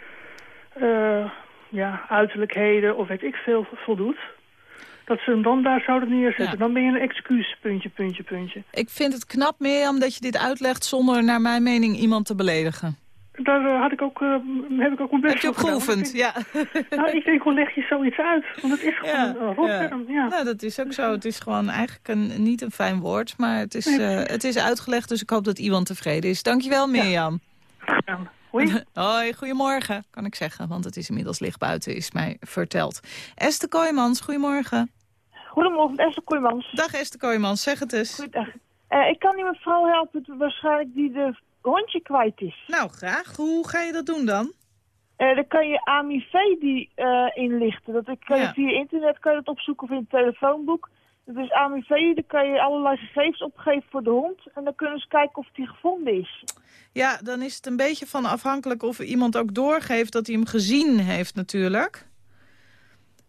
eh, ja, uiterlijkheden of weet ik veel voldoet. Dat ze hem dan daar zouden neerzetten. Ja. Dan ben je een excuus, puntje, puntje, puntje. Ik vind het knap, Mirjam, dat je dit uitlegt... zonder naar mijn mening iemand te beledigen. Daar eh, had ik ook, eh, heb ik ook mijn best Heb je op geoefend, Ik ja. denk- Nou, ik denk, hoe leg je zoiets uit? Want het is gewoon een rotterm. Ja. Nou, dat is ook zo. Het is gewoon eigenlijk een, niet een fijn woord, maar het is, Nee, eh, het is uitgelegd, dus ik hoop dat iemand tevreden is. Dankjewel, Mirjam. Hoi. Hoi, goedemorgen, kan ik zeggen, want het is inmiddels licht buiten, is mij verteld. Esther Kooijmans, goedemorgen. Goedemorgen, Esther Kooijmans. Dag Esther Kooijmans, zeg het eens. Goedendag. Eh, ik kan die mevrouw helpen, waarschijnlijk die de hondje kwijt is. Nou, graag. Hoe ga je dat doen dan? Eh, dan kan je AMIV die eh, inlichten. Dat ik, kan je Ja. via internet kan je dat opzoeken of in het telefoonboek. Dat is AMIV, dan kan je allerlei gegevens opgeven voor de hond. En dan kunnen ze kijken of die gevonden is. Ja, dan is het een beetje van afhankelijk of iemand ook doorgeeft dat hij hem gezien heeft natuurlijk.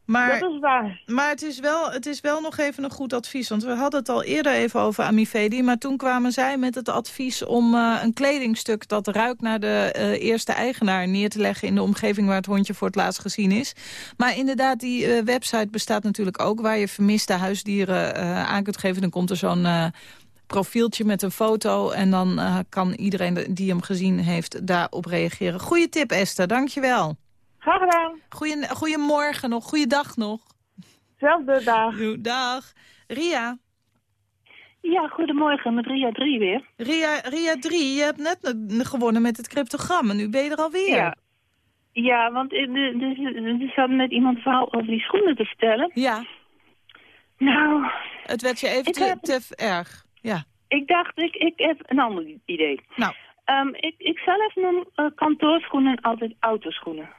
Maar, Dat is waar. Maar het is, wel, het is wel nog even een goed advies. Want we hadden het al eerder even over Amifedi. Maar toen kwamen zij met het advies om eh, een kledingstuk... dat ruikt naar de eh, eerste eigenaar neer te leggen... in de omgeving waar het hondje voor het laatst gezien is. Maar inderdaad, die eh, website bestaat natuurlijk ook... waar je vermiste huisdieren aan kunt geven. Dan komt er zo'n... profieltje met een foto en dan kan iedereen die hem gezien heeft daarop reageren. Goeie tip Esther, dankjewel. Graag gedaan. Goeie, goedemorgen nog, goeiedag nog. Zelfde dag. Dag. Ria. Ja, goedemorgen, met Ria 3 weer. Ria, Ria 3, je hebt net eh, gewonnen met het cryptogram en nu ben je er alweer. Ja. Ja, want er dus, dus zat net iemand verhaal over die schoenen te vertellen. Ja. Nou... Het werd je even te, heb- te erg. Ja. Ik dacht, ik, ik heb een ander idee. Nou. Ehm, ik, ik zelf noem eh, kantoorschoenen altijd autoschoenen.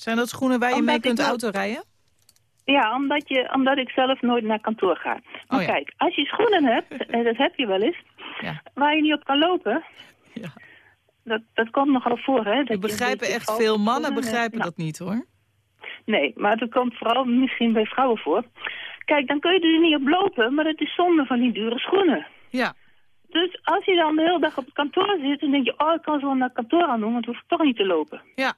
Zijn dat schoenen waar je Omdat mee kunt autorijden? Ja, omdat, je, omdat ik zelf nooit naar kantoor ga. Maar Oh ja. kijk, als je schoenen hebt, en dat heb je wel eens, Ja. waar je niet op kan lopen... Ja. Dat, dat komt nogal voor, hè? Dat begrijpen echt veel mannen begrijpen Nou, dat niet hoor. Nee, maar dat komt vooral misschien bij vrouwen voor. Kijk, dan kun je er niet op lopen, maar het is zonde van die dure schoenen. Ja. Dus als je dan de hele dag op het kantoor zit, dan denk je, oh, ik kan zo naar kantoor aan doen, want hoef ik toch niet te lopen. Ja.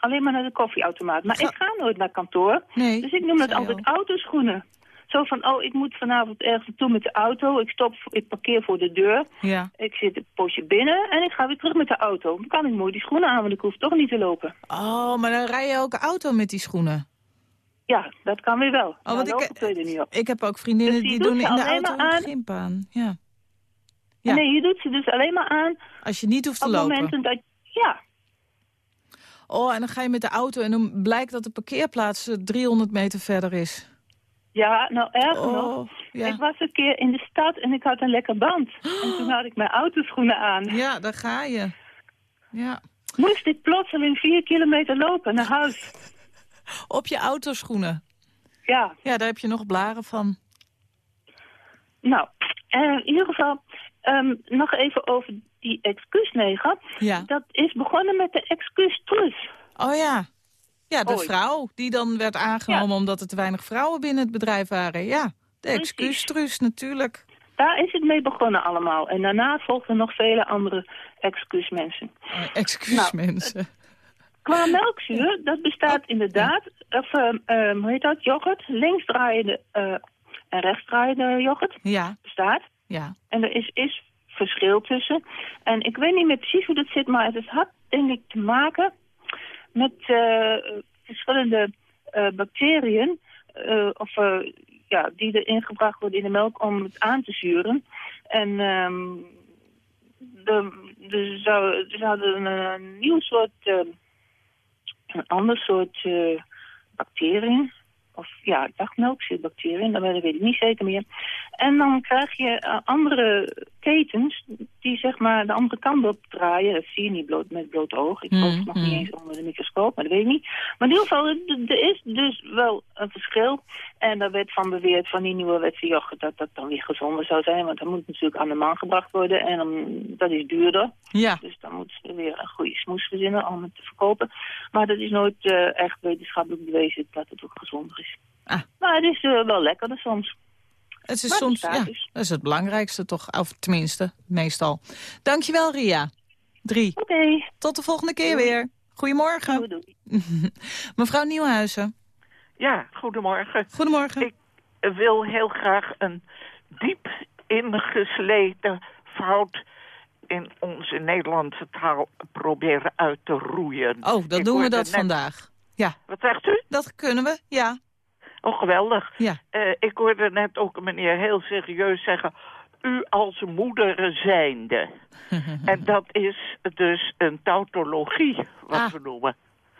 Alleen maar naar de koffieautomaat. Maar ik ga nooit naar kantoor, Nee, dus ik noem dat altijd autoschoenen. Zo van, oh, ik moet vanavond ergens naartoe met de auto. Ik stop, ik parkeer voor de deur. Ja. Ik zit een poosje binnen en ik ga weer terug met de auto. Dan kan ik mooi die schoenen aan, want ik hoef toch niet te lopen. Oh, maar dan rij je ook auto met die schoenen. Ja, dat kan weer wel. Oh, want ik, niet op. ik heb ook vriendinnen Dus die doen in de auto maar een aan. Ja. Ja. Nee, je doet ze dus alleen maar aan Als je niet hoeft te op lopen. momenten dat... Ja, Oh, en dan ga je met de auto en dan blijkt dat de parkeerplaats eh, 300 meter verder is. ja nou erger Oh, nog. ja. Ik was een keer in de stad en ik had een lekker band. En toen had ik mijn autoschoenen aan. Ja, daar ga je. Ja. Moest ik plotseling vier kilometer lopen naar huis. Op je autoschoenen. Ja, Ja, daar heb je nog blaren van. nou, eh, in ieder geval ehm, nog even over die excuusneger. Ja. Dat is begonnen met de excuustrus. Oh ja. Ja, de vrouw die dan werd aangenomen omdat er te weinig vrouwen binnen het bedrijf waren. Ja, de Precies. excuustrus natuurlijk. Daar is het mee begonnen allemaal. En daarna volgden nog vele andere excuusmensen. Oh, excuus Nou. Qua melkzuur, dat bestaat inderdaad, of ehm, ehm, hoe heet dat, yoghurt, linksdraaiende eh en rechtsdraaiende yoghurt Ja, bestaat. ja. En er is, is verschil tussen. En ik weet niet meer precies hoe dat zit, maar het had denk ik te maken met eh, verschillende eh, bacteriën eh, of, ja, die erin gebracht worden in de melk om het aan te zuren. En ehm de, de zou, hadden een, nieuw soort, een ander soort bacteriën. Of ja, ik dacht melkzuurbacteriën, dat weet ik niet zeker meer. En dan krijg je andere ketens die zeg maar de andere kant op draaien. Dat zie je niet bloot, met bloot oog. Ik Mm, het nog niet mm. eens onder de microscoop, maar dat weet ik niet. Maar in ieder geval, er- is dus wel een verschil. En daar werd van beweerd van die nieuwe wetse yoghurt dat dat dan weer gezonder zou zijn. Want dat moet natuurlijk aan de man gebracht worden en dan, dat is duurder. Ja. Dus dan moeten ze weer een goede smoes verzinnen om het te verkopen. Maar dat is nooit eh, echt wetenschappelijk bewezen dat het ook gezonder is. Ah. Maar het is eh, wel lekkerder soms. Het is Maar soms, ja, dat is het belangrijkste toch, of tenminste, meestal. Dankjewel, Ria. Drie. Oké. Tot de volgende keer weer. Goedemorgen. Mevrouw Nieuwhuizen. Ja, goedemorgen. Goedemorgen. Ik wil heel graag een diep ingesleten fout in onze Nederlandse taal proberen uit te roeien. Oh, dan Ik doen we dat net- vandaag. Ja. Wat zegt u? Dat kunnen we, ja. Oh, geweldig. Ja. Eh, ik hoorde net ook een meneer heel serieus zeggen... u als moeder zijnde. en dat is dus een tautologie, wat Ah. we noemen.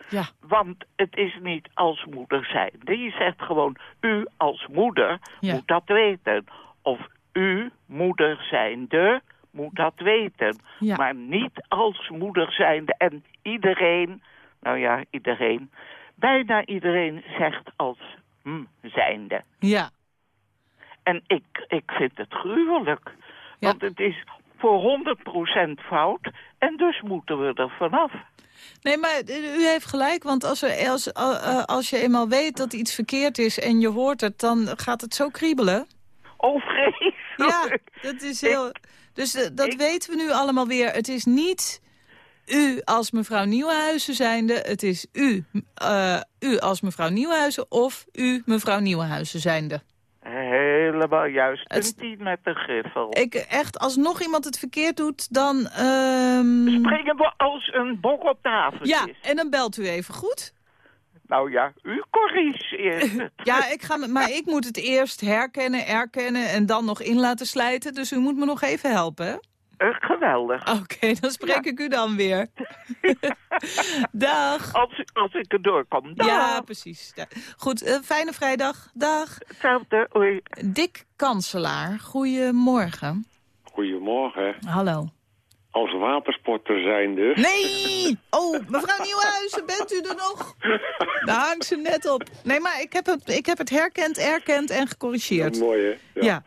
Ja. Want het is niet als moeder zijnde. Je zegt gewoon, u als moeder Ja. moet dat weten. Of u, moeder zijnde, moet dat weten. Ja. Maar niet als moeder zijnde. En iedereen, nou ja, iedereen... bijna iedereen zegt als hm, zijnde. Ja. En ik, ik vind het gruwelijk. Want het is voor 100% fout. En dus moeten we er vanaf. Nee, maar u heeft gelijk, want als, er, als, eh, als je eenmaal weet dat iets verkeerd is en je hoort het, dan gaat het zo kriebelen. Oh, vreselijk. Ja, dat is heel... Dus eh, dat weten we nu allemaal weer. Het is niet u als mevrouw Nieuwenhuizen zijnde, het is u, eh, u als mevrouw Nieuwenhuizen of u mevrouw Nieuwenhuizen zijnde. Helemaal juist. Een tien met de griffel. Ik echt, als nog iemand het verkeerd doet, dan... ehm, Springen we als een bok op tafel. Ja, en dan belt u even goed. Nou ja, u corrigeert het. Ja, ik ga, maar ik moet het eerst herkennen, erkennen en dan nog in laten slijten. Dus u moet me nog even helpen, hè? Geweldig. Oké, dan spreek ik u dan weer. Dag. Als, als ik er doorkom. Dag. Ja, precies. Ja. Goed, eh, fijne vrijdag. Dag. Hetzelfde, oei. Dick Kanselaar, goedemorgen. Goedemorgen. Hallo. Als watersporter zijnde... Nee! Oh, mevrouw Nieuwhuizen, bent u er nog? Daar hangt ze net op. Nee, maar ik heb het, ik heb het herkend, erkend en gecorrigeerd. Mooi, hè? Ja.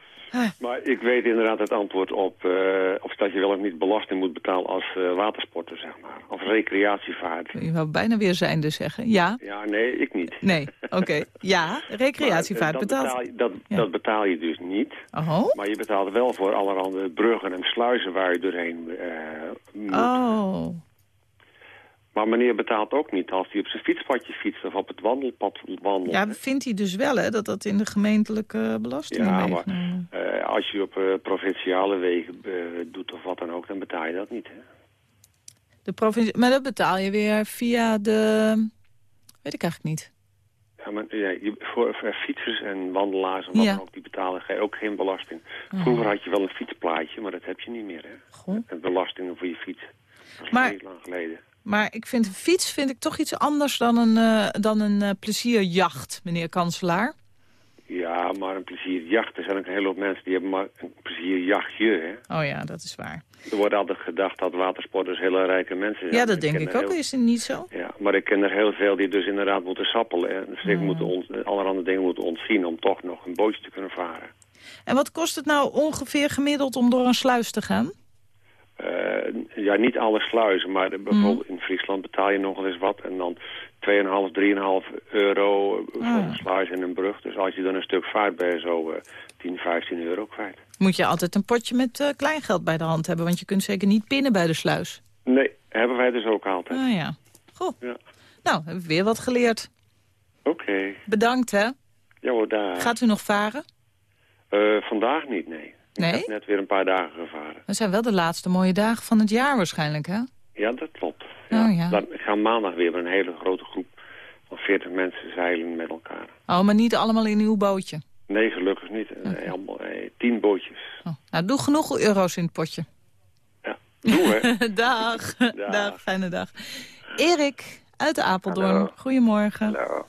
Maar ik weet inderdaad het antwoord op uh, of dat je wel of niet belasting moet betalen als uh, watersporter, zeg maar. Of recreatievaart. Je wou bijna weer zijnde zeggen. Ja? Ja, nee, ik niet. Nee, oké. Okay. Ja, recreatievaart maar, uh, betaald. Betaal je, dat, ja. dat betaal je dus niet. Oh? Maar je betaalt wel voor allerhande bruggen en sluizen waar je doorheen uh, moet. Oh. Maar meneer betaalt ook niet als hij op zijn fietspadje fietst of op het wandelpad wandelt. Ja, vindt hij dus wel hè, dat dat in de gemeentelijke belastingen Ja, weegt. maar uh, als je op uh, provinciale wegen uh, doet of wat dan ook, dan betaal je dat niet. Hè? De provincie, maar dat betaal je weer via de... Weet ik eigenlijk niet. Ja, maar ja, voor, voor, fietsers en wandelaars en wat Ja. dan ook, die betalen ge- ook geen belasting. Oh. Vroeger had je wel een fietsplaatje, maar dat heb je niet meer. Hè? Goh. En belastingen voor je fiets. Dat is Maar- heel lang geleden. Maar ik vind een fiets vind ik toch iets anders dan een, eh, dan een eh, plezierjacht, meneer kanselaar. Ja, maar een plezierjacht. Er zijn ook een hele hoop mensen die hebben maar een plezierjachtje. Hè? Oh ja, dat is waar. Er wordt altijd gedacht dat watersporters hele rijke mensen zijn. Ja, dat denk ik ook. heel- Is het niet zo? Ja, maar ik ken er heel veel die dus inderdaad moeten sappelen. En zich Hmm. moeten ont, allerhande dingen moeten ontzien om toch nog een bootje te kunnen varen. En wat kost het nou ongeveer gemiddeld om door een sluis te gaan? Eh, ja, niet alle sluizen, maar bijvoorbeeld Hmm. in Friesland betaal je nog wel eens wat. En dan 2,5, 3,5 euro voor Ah. een sluis en een brug. Dus als je dan een stuk vaart ben je zo eh 10, 15 euro kwijt. Moet je altijd een potje met eh, kleingeld bij de hand hebben, want je kunt zeker niet pinnen bij de sluis. Nee, hebben wij dus ook altijd. Ah ja. Goh. Ja. Nou, hebben we weer wat geleerd. Oké. Bedankt, hè. Ja hoor, daar. Gaat u nog varen? Eh, vandaag niet, nee. Nee? Ik heb net weer een paar dagen gevaren. Dat zijn wel de laatste mooie dagen van het jaar waarschijnlijk, hè? Ja, dat klopt. Oh ja. Dan, ik ga maandag weer met een hele grote groep van 40 mensen zeilen met elkaar. Oh, maar niet allemaal in uw bootje. Nee, gelukkig niet. Eh, allemaal, eh, tien bootjes. Nou, doe genoeg euro's in het potje. Doe, hè. dag. dag. fijne dag. Erik uit Apeldoorn. Goedemorgen. Hallo.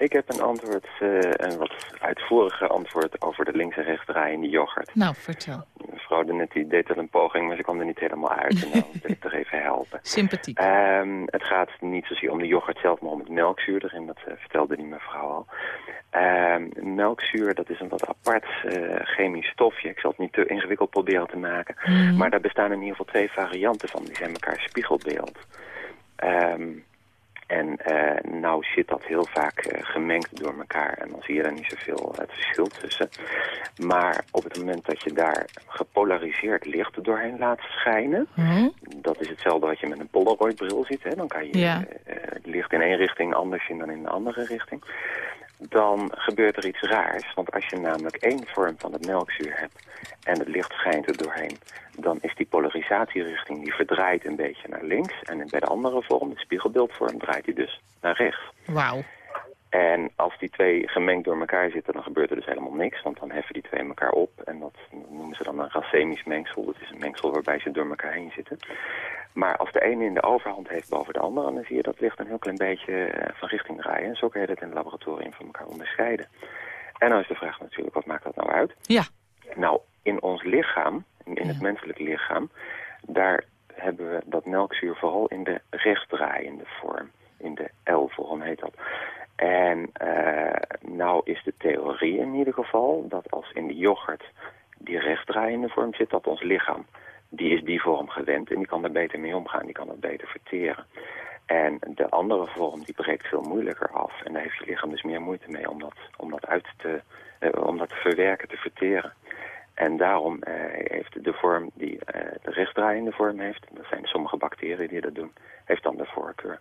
Ik heb een antwoord, eh, een wat uitvoerige antwoord over de links- en rechtsdraaiende yoghurt. Nou, vertel. Mevrouw de net die deed een poging, maar ze kwam er niet helemaal uit. En dan wil ik toch even helpen. Sympathiek. Ehm, het gaat niet zozeer om de yoghurt zelf, maar om het melkzuur erin. Dat eh, vertelde die mevrouw al. Ehm, melkzuur, dat is een wat apart eh, chemisch stofje. Ik zal het niet te ingewikkeld proberen te maken. Mhm. Maar daar bestaan in ieder geval twee varianten van. Die zijn elkaar spiegelbeeld. Ehm, en eh, nou zit dat heel vaak eh, gemengd door elkaar. En dan zie je er niet zoveel het verschil tussen. Maar op het moment dat je daar gepolariseerd licht doorheen laat schijnen... dat is hetzelfde wat je met een Polaroid-bril ziet. Hè? Dan kan je Ja. eh, het licht in één richting anders zien dan in een andere richting. Dan gebeurt er iets raars. Want als je namelijk één vorm van het melkzuur hebt... en het licht schijnt er doorheen... dan is die polarisatierichting die verdraait een beetje naar links. En bij de andere vorm, de spiegelbeeldvorm, draait die dus naar rechts. Wauw. En als die twee gemengd door elkaar zitten, dan gebeurt er dus helemaal niks. Want dan heffen die twee elkaar op. En dat noemen ze dan een racemisch mengsel. Dat is een mengsel waarbij ze door elkaar heen zitten. Maar als de ene in de overhand heeft boven de andere... dan zie je dat licht een heel klein beetje eh, van richting draaien. En zo kun je dat in het laboratorium van elkaar onderscheiden. En dan is de vraag natuurlijk, wat maakt dat nou uit? Ja. Nou, in ons lichaam, in het menselijke lichaam... daar hebben we dat melkzuur vooral in de rechtdraaiende vorm. In de L-vorm heet dat. En eh, nou is de in ieder geval dat als in de yoghurt die rechtdraaiende vorm zit, dat ons lichaam, die is die vorm gewend en die kan er beter mee omgaan, die kan dat beter verteren. En de andere vorm die breekt veel moeilijker af en daar heeft je lichaam dus meer moeite mee om dat, om dat uit te, eh, om dat te verwerken, te verteren. En daarom eh, heeft de vorm die eh, de rechtdraaiende vorm heeft, dat zijn sommige bacteriën die dat doen, heeft dan de voorkeur.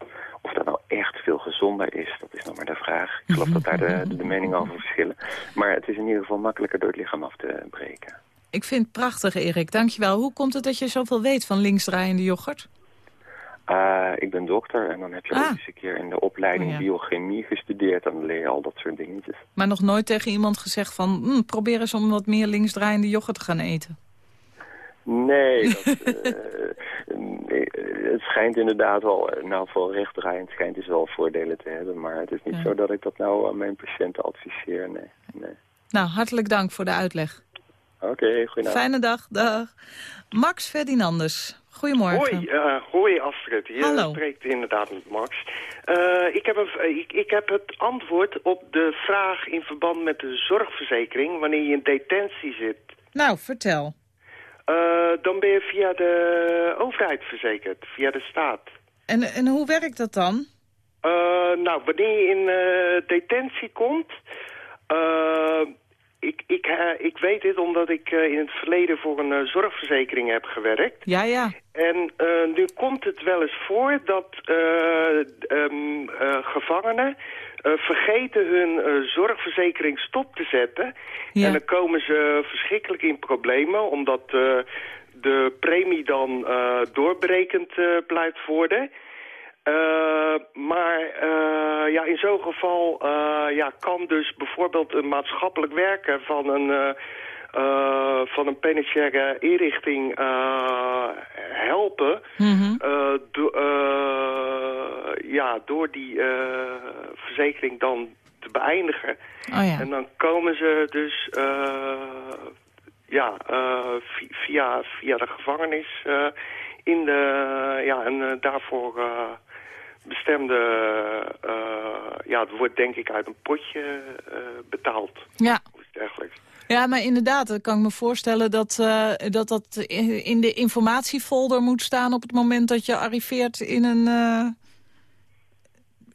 Echt veel gezonder is, dat is nog maar de vraag. Ik geloof dat daar de, de meningen over verschillen. Maar het is in ieder geval makkelijker door het lichaam af te breken. Ik vind het prachtig, Erik. Dankjewel. Hoe komt het dat je zoveel weet van linksdraaiende yoghurt? Eh, ik ben dokter en dan heb je Ah. ook eens een keer in de opleiding Oh ja. biochemie gestudeerd. En dan leer je al dat soort dingetjes. Maar nog nooit tegen iemand gezegd van... "Hm, probeer eens om wat meer linksdraaiende yoghurt te gaan eten. Nee, dat, eh, nee, het schijnt inderdaad wel, eh, nou voor rechtdraaiend schijnt dus wel voordelen te hebben. Maar het is niet Ja. zo dat ik dat nou aan mijn patiënten adviseer, nee. nee. Nou, hartelijk dank voor de uitleg. Oké, goedenavond. Fijne dag, dag. Max Ferdinandus, goedemorgen. Hoi, eh, hoi Astrid. Hier Hallo. spreekt inderdaad met Max. Eh, ik, heb een, ik, ik heb het antwoord op de vraag in verband met de zorgverzekering... wanneer je in detentie zit. Nou, vertel. Eh, dan ben je via de overheid verzekerd, via de staat. En, en hoe werkt dat dan? Eh, nou, wanneer je in eh, detentie komt... ik, ik, ik weet dit omdat ik in het verleden voor een zorgverzekering heb gewerkt. Ja, ja. En nu komt het wel eens voor dat eh, ehm, eh, gevangenen eh, vergeten hun eh, zorgverzekering stop te zetten. En dan komen ze verschrikkelijk in problemen, omdat eh, de premie dan doorberekend blijft worden. Maar ja, in zo'n geval ja, kan dus bijvoorbeeld een maatschappelijk werker van een, eh, van een penitentiaire inrichting eh, helpen. do- eh, ja, door die verzekering dan te beëindigen. Oh ja. En dan komen ze dus ja, vi- via, via de gevangenis in de, ja, en daarvoor bestemde, ja, het wordt denk ik uit een potje betaald. Ja. Of iets dergelijks. Ja, maar inderdaad, dan kan ik me voorstellen dat, eh, dat dat in de informatiefolder moet staan... op het moment dat je arriveert in een...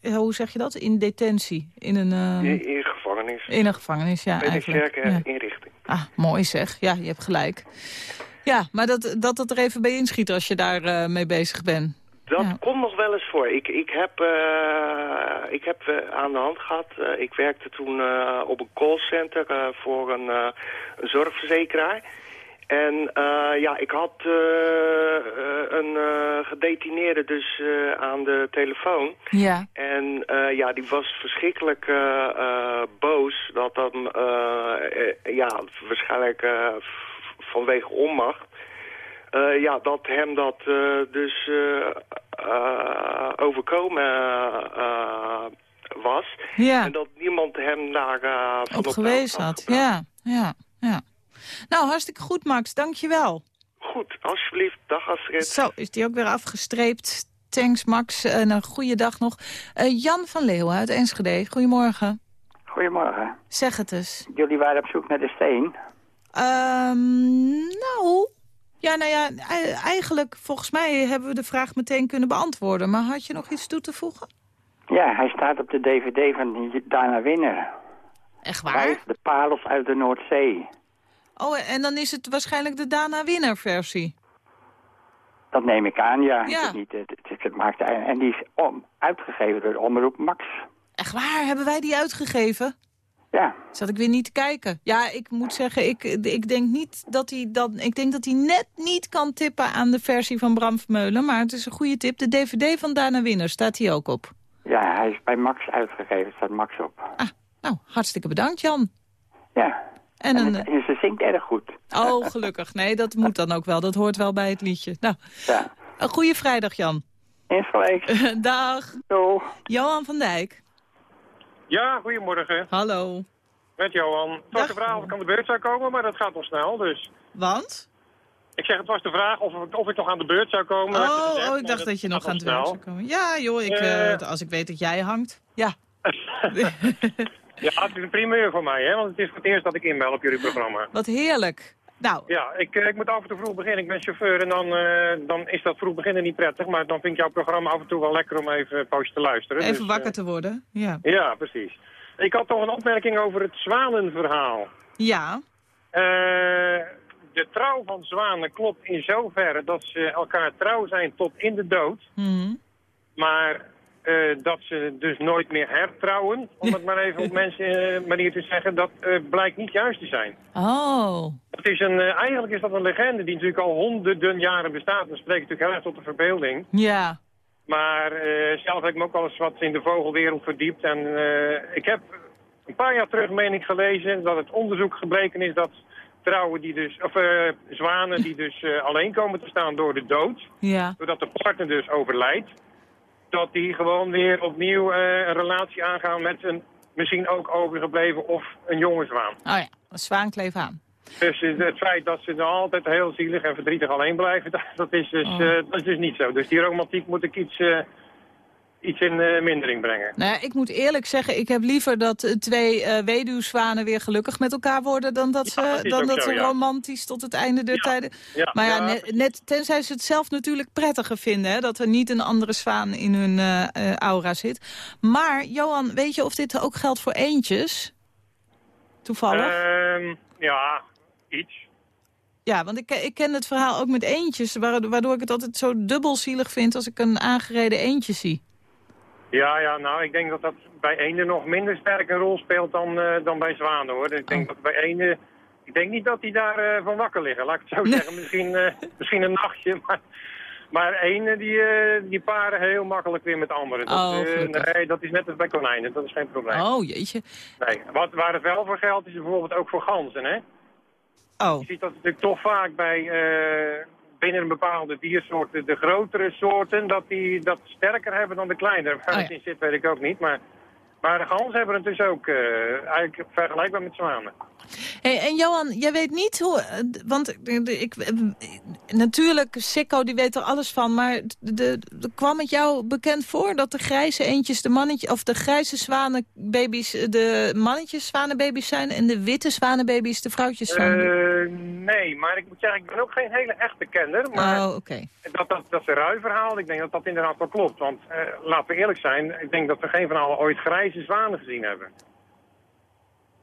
eh, hoe zeg je dat? In detentie. In een, eh, In, in gevangenis. in een gevangenis, ja, eigenlijk. Penitentiaire Ja. inrichting. Ah, mooi zeg. Ja, je hebt gelijk. Ja, maar dat, dat het er even bij inschiet als je daar eh, mee bezig bent. Dat komt nog wel eens voor. Ik, ik heb, eh, ik heb eh, aan de hand gehad, eh, ik werkte toen op een callcenter voor een, een zorgverzekeraar. En ja, ik had een gedetineerde dus aan de telefoon. Ja. En ja, die was verschrikkelijk boos dat hem, eh, ja, waarschijnlijk vanwege onmacht, eh, ja, dat hem dat eh, dus eh, eh, overkomen eh, was. Ja. En dat niemand hem daar eh, van Op gewezen had. Ja, ja, ja. Nou, hartstikke goed, Max. Dank je wel. Goed, alsjeblieft. Dag Astrid. Zo, is die ook weer afgestreept. Thanks, Max. En een goede dag nog. Eh, Jan van Leeuwen uit Enschede. Goedemorgen. Goedemorgen. Zeg het eens. Jullie waren op zoek naar de steen. Ehm, nou... Ja, nou ja, e- eigenlijk, volgens mij hebben we de vraag meteen kunnen beantwoorden. Maar had je nog iets toe te voegen? Ja, hij staat op de dvd van Dana Winner. Echt waar? De parels uit de Noordzee. Oh, en dan is het waarschijnlijk de Dana Winner versie. Dat neem ik aan, ja. Weet niet, het, het, het maakt, en die is om, uitgegeven door de Omroep Max. Echt waar? Hebben wij die uitgegeven? Ja. Zat ik weer niet te kijken. Ja, ik moet zeggen, ik, ik denk niet dat hij dan. Ik denk dat hij net niet kan tippen aan de versie van Bram Vermeulen. Maar het is een goede tip. De DVD van Dana Winner staat hier ook op. Ja, hij is bij Max uitgegeven, staat Max op. Nou, hartstikke bedankt, Jan. Ja. En, een, het- en ze zingt erg goed. Oh, gelukkig. Nee, dat moet dan ook wel. Dat hoort wel bij het liedje. Nou, Ja. een goede vrijdag, Jan. Insgelijks. Dag. Doeg. Johan van Dijk. Ja, goedemorgen. Hallo. Met Johan. Het was de vraag of ik aan de beurt zou komen, maar dat gaat nog snel, dus... Want? Ik zeg, het was de vraag of ik, of ik nog aan de beurt zou komen. Oh, oh, ik dacht dat je nog aan werk snel. zou komen. Ja, joh, ik, Eh. eh, als ik weet dat jij hangt. Ja. Ja, het is een primeur voor mij, hè, want het is voor het eerst dat ik inbel op jullie programma. Wat heerlijk. Nou. Ja, ik, eh, ik moet af en toe vroeg beginnen. Ik ben chauffeur en dan, eh, dan is dat vroeg beginnen niet prettig. Maar dan vind ik jouw programma af en toe wel lekker om even een poosje te luisteren. Even Dus, wakker eh, te worden. Ja. Ja, precies. Ik had toch een opmerking over het zwanenverhaal. Ja. De trouw van zwanen klopt in zoverre dat ze elkaar trouw zijn tot in de dood. Mhm. Maar eh, dat ze dus nooit meer hertrouwen, om het maar even op mensen eh, manier te zeggen, dat eh, blijkt niet juist te zijn. Oh. Het is een, eigenlijk is dat een legende die natuurlijk al honderden jaren bestaat. Dat spreekt natuurlijk heel erg tot de verbeelding. Ja. Maar zelf heb ik me ook al eens wat in de vogelwereld verdiept. En ik heb een paar jaar terug, meen ik, gelezen dat het onderzoek gebleken is dat trouwen die dus, of zwanen die dus alleen komen te staan door de dood, Ja. doordat de partner dus overlijdt, dat die gewoon weer opnieuw eh, een relatie aangaan met een misschien ook overgebleven of een jonge zwaan. Oh ja, een zwaan kleef aan. Dus het feit dat ze dan altijd heel zielig en verdrietig alleen blijven, dat, dat is, dus, Oh. eh, dat is dus niet zo. Dus die romantiek moet ik iets, eh, iets in eh, mindering brengen. Nou ja, ik moet eerlijk zeggen, ik heb liever dat eh, twee eh weduwzwanen weer gelukkig met elkaar worden... dan dat ze, dat dan dat zo, ze ja. romantisch tot het einde der tijden... Maar ja, net, net, tenzij ze het zelf natuurlijk prettiger vinden... Hè, dat er niet een andere zwaan in hun aura zit. Maar, Johan, weet je of dit ook geldt voor eendjes? Toevallig? Ehm, ja, iets. Ja, want ik, ik ken het verhaal ook met eendjes... wa- waardoor ik het altijd zo dubbelzielig vind als ik een aangereden eendje zie. Ja, ja, nou, ik denk dat dat bij eenden nog minder sterk een rol speelt dan, eh, dan bij zwanen, hoor. Ik Oh. denk dat bij eenden... Ik denk niet dat die daar eh, van wakker liggen, laat ik het zo zeggen. Misschien, eh, misschien een nachtje, maar... Maar eenden die, die paren heel makkelijk weer met anderen. Dat, Oh, nee, dat is net als bij konijnen, dat is geen probleem. Oh, jeetje. Nee, wat, waar het wel voor geldt is bijvoorbeeld ook voor ganzen, hè? Oh. Je ziet dat natuurlijk toch vaak bij binnen een bepaalde diersoorten, de grotere soorten, dat die dat sterker hebben dan de kleinere. Waar Oh, het in zit weet ik ook niet, maar, maar de ganzen hebben het dus ook eh, eigenlijk vergelijkbaar met zwanen. Hey, en Johan, jij weet niet hoe... eh, Want de- ik, eh, natuurlijk, Sikko die weet er alles van. Maar de, kwam het jou bekend voor dat de grijze eendjes de mannetje... of de grijze zwanenbaby's eh, de mannetjes zwanenbaby's zijn... en de witte zwanenbaby's de vrouwtjes zwanenbaby's? Eh, nee, maar ik moet zeggen, ik ben ook geen hele echte kenner. Maar Oh, dat, dat, dat is een. Ik denk dat dat inderdaad wel klopt. Want eh, laten we eerlijk zijn, ik denk dat we geen van allen ooit grijze zwanen gezien hebben.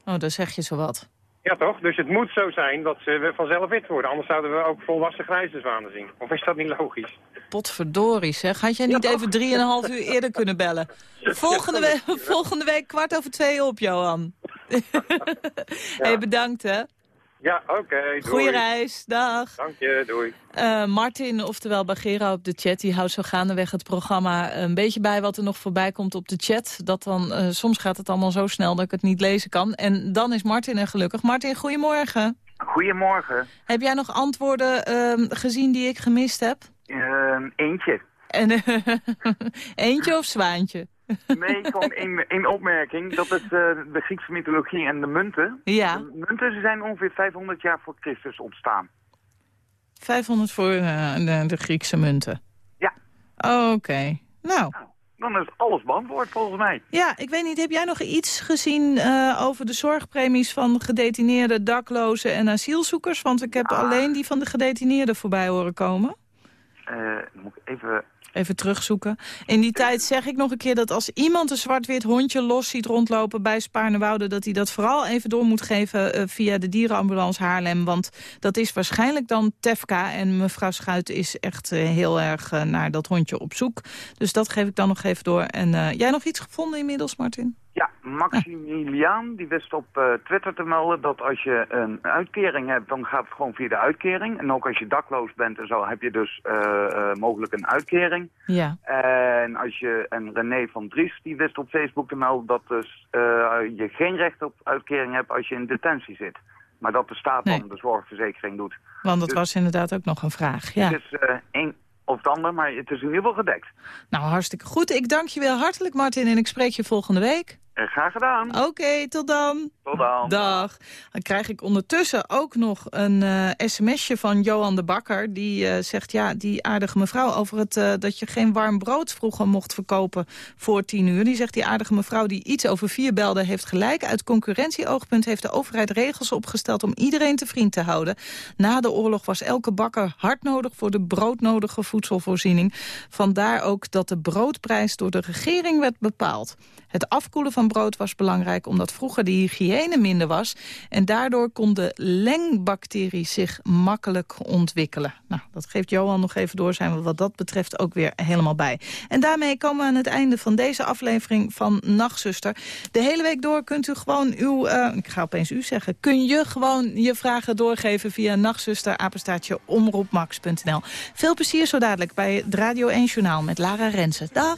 Oh, daar zeg je zo wat. Ja, toch? Dus het moet zo zijn dat ze vanzelf wit worden. Anders zouden we ook volwassen grijze zwanen zien. Of is dat niet logisch? Potverdorie zeg. Had jij niet even drieënhalf uur eerder kunnen bellen? Volgende, week, volgende week kwart over twee op, Johan. hey, bedankt hè. Ja, oké. Goeie reis, dag. Dank je, doei. Uh, Martin, oftewel Bagera op de chat, die houdt zo gaandeweg het programma een beetje bij wat er nog voorbij komt op de chat. Dat dan, uh, soms gaat het allemaal zo snel dat ik het niet lezen kan. En dan is Martin er gelukkig. Martin, goedemorgen. Goedemorgen. Heb jij nog antwoorden uh, gezien die ik gemist heb? Ehm, eentje. En, eentje of zwaantje? Nee, gewoon één, één opmerking. Dat is uh, de Griekse mythologie en de munten. Ja. De munten ze zijn ongeveer 500 jaar voor Christus ontstaan. 500 voor uh, de, de, Griekse munten? Ja. Oké. Okay. Nou. Dan is alles beantwoord volgens mij. Ja, ik weet niet, heb jij nog iets gezien uh, over de zorgpremies van gedetineerde, daklozen en asielzoekers? Want ik heb alleen die van de gedetineerden voorbij horen komen. moet ik even Even terugzoeken. In die tijd zeg ik nog een keer dat als iemand een zwart-wit hondje los ziet rondlopen bij Spaarnewoude... dat hij dat vooral even door moet geven uh, via de dierenambulance Haarlem. Want dat is waarschijnlijk dan Tefka. En mevrouw Schuit is echt uh, heel erg uh, naar dat hondje op zoek. Dus dat geef ik dan nog even door. En jij nog iets gevonden inmiddels, Martin? Ja, Maximiliaan die wist op uh, Twitter te melden dat als je een uitkering hebt, dan gaat het gewoon via de uitkering. En ook als je dakloos bent en zo, heb je dus uh, uh, mogelijk een uitkering. Ja. En als je, en René van Dries die wist op Facebook te melden dat dus je geen recht op uitkering hebt als je in detentie zit. Maar dat de staat nee. dan de zorgverzekering doet. Want dat dus, was inderdaad ook nog een vraag, ja. Het is één of het ander, maar het is in ieder geval gedekt. Nou, hartstikke goed. Ik dank je wel hartelijk, Martin, en ik spreek je volgende week. En graag gedaan. Oké, okay, tot dan. Tot dan. Dag. Dan krijg ik ondertussen ook nog een uh, sms'je van Johan de Bakker. Die uh, zegt, ja, die aardige mevrouw over het uh, dat je geen warm brood vroeger mocht verkopen voor tien uur. Die zegt, die aardige mevrouw die iets over vier belde heeft gelijk. Uit concurrentieoogpunt heeft de overheid regels opgesteld om iedereen te vriend te houden. Na de oorlog was elke bakker hard nodig voor de broodnodige voedselvoorziening. Vandaar ook dat de broodprijs door de regering werd bepaald. Het afkoelen van brood was belangrijk omdat vroeger de hygiëne minder was. En daardoor konden lengbacteriën zich makkelijk ontwikkelen. Nou, dat geeft Johan nog even door. Zijn we wat dat betreft ook weer helemaal bij. En daarmee komen we aan het einde van deze aflevering van Nachtzuster. De hele week door kunt u gewoon uw... Uh, ik ga opeens u zeggen. Kun je gewoon je vragen doorgeven via nachtzuster, omroepmax.nl. Veel plezier zo dadelijk bij het Radio 1 Journaal met Lara Rensen. Dag!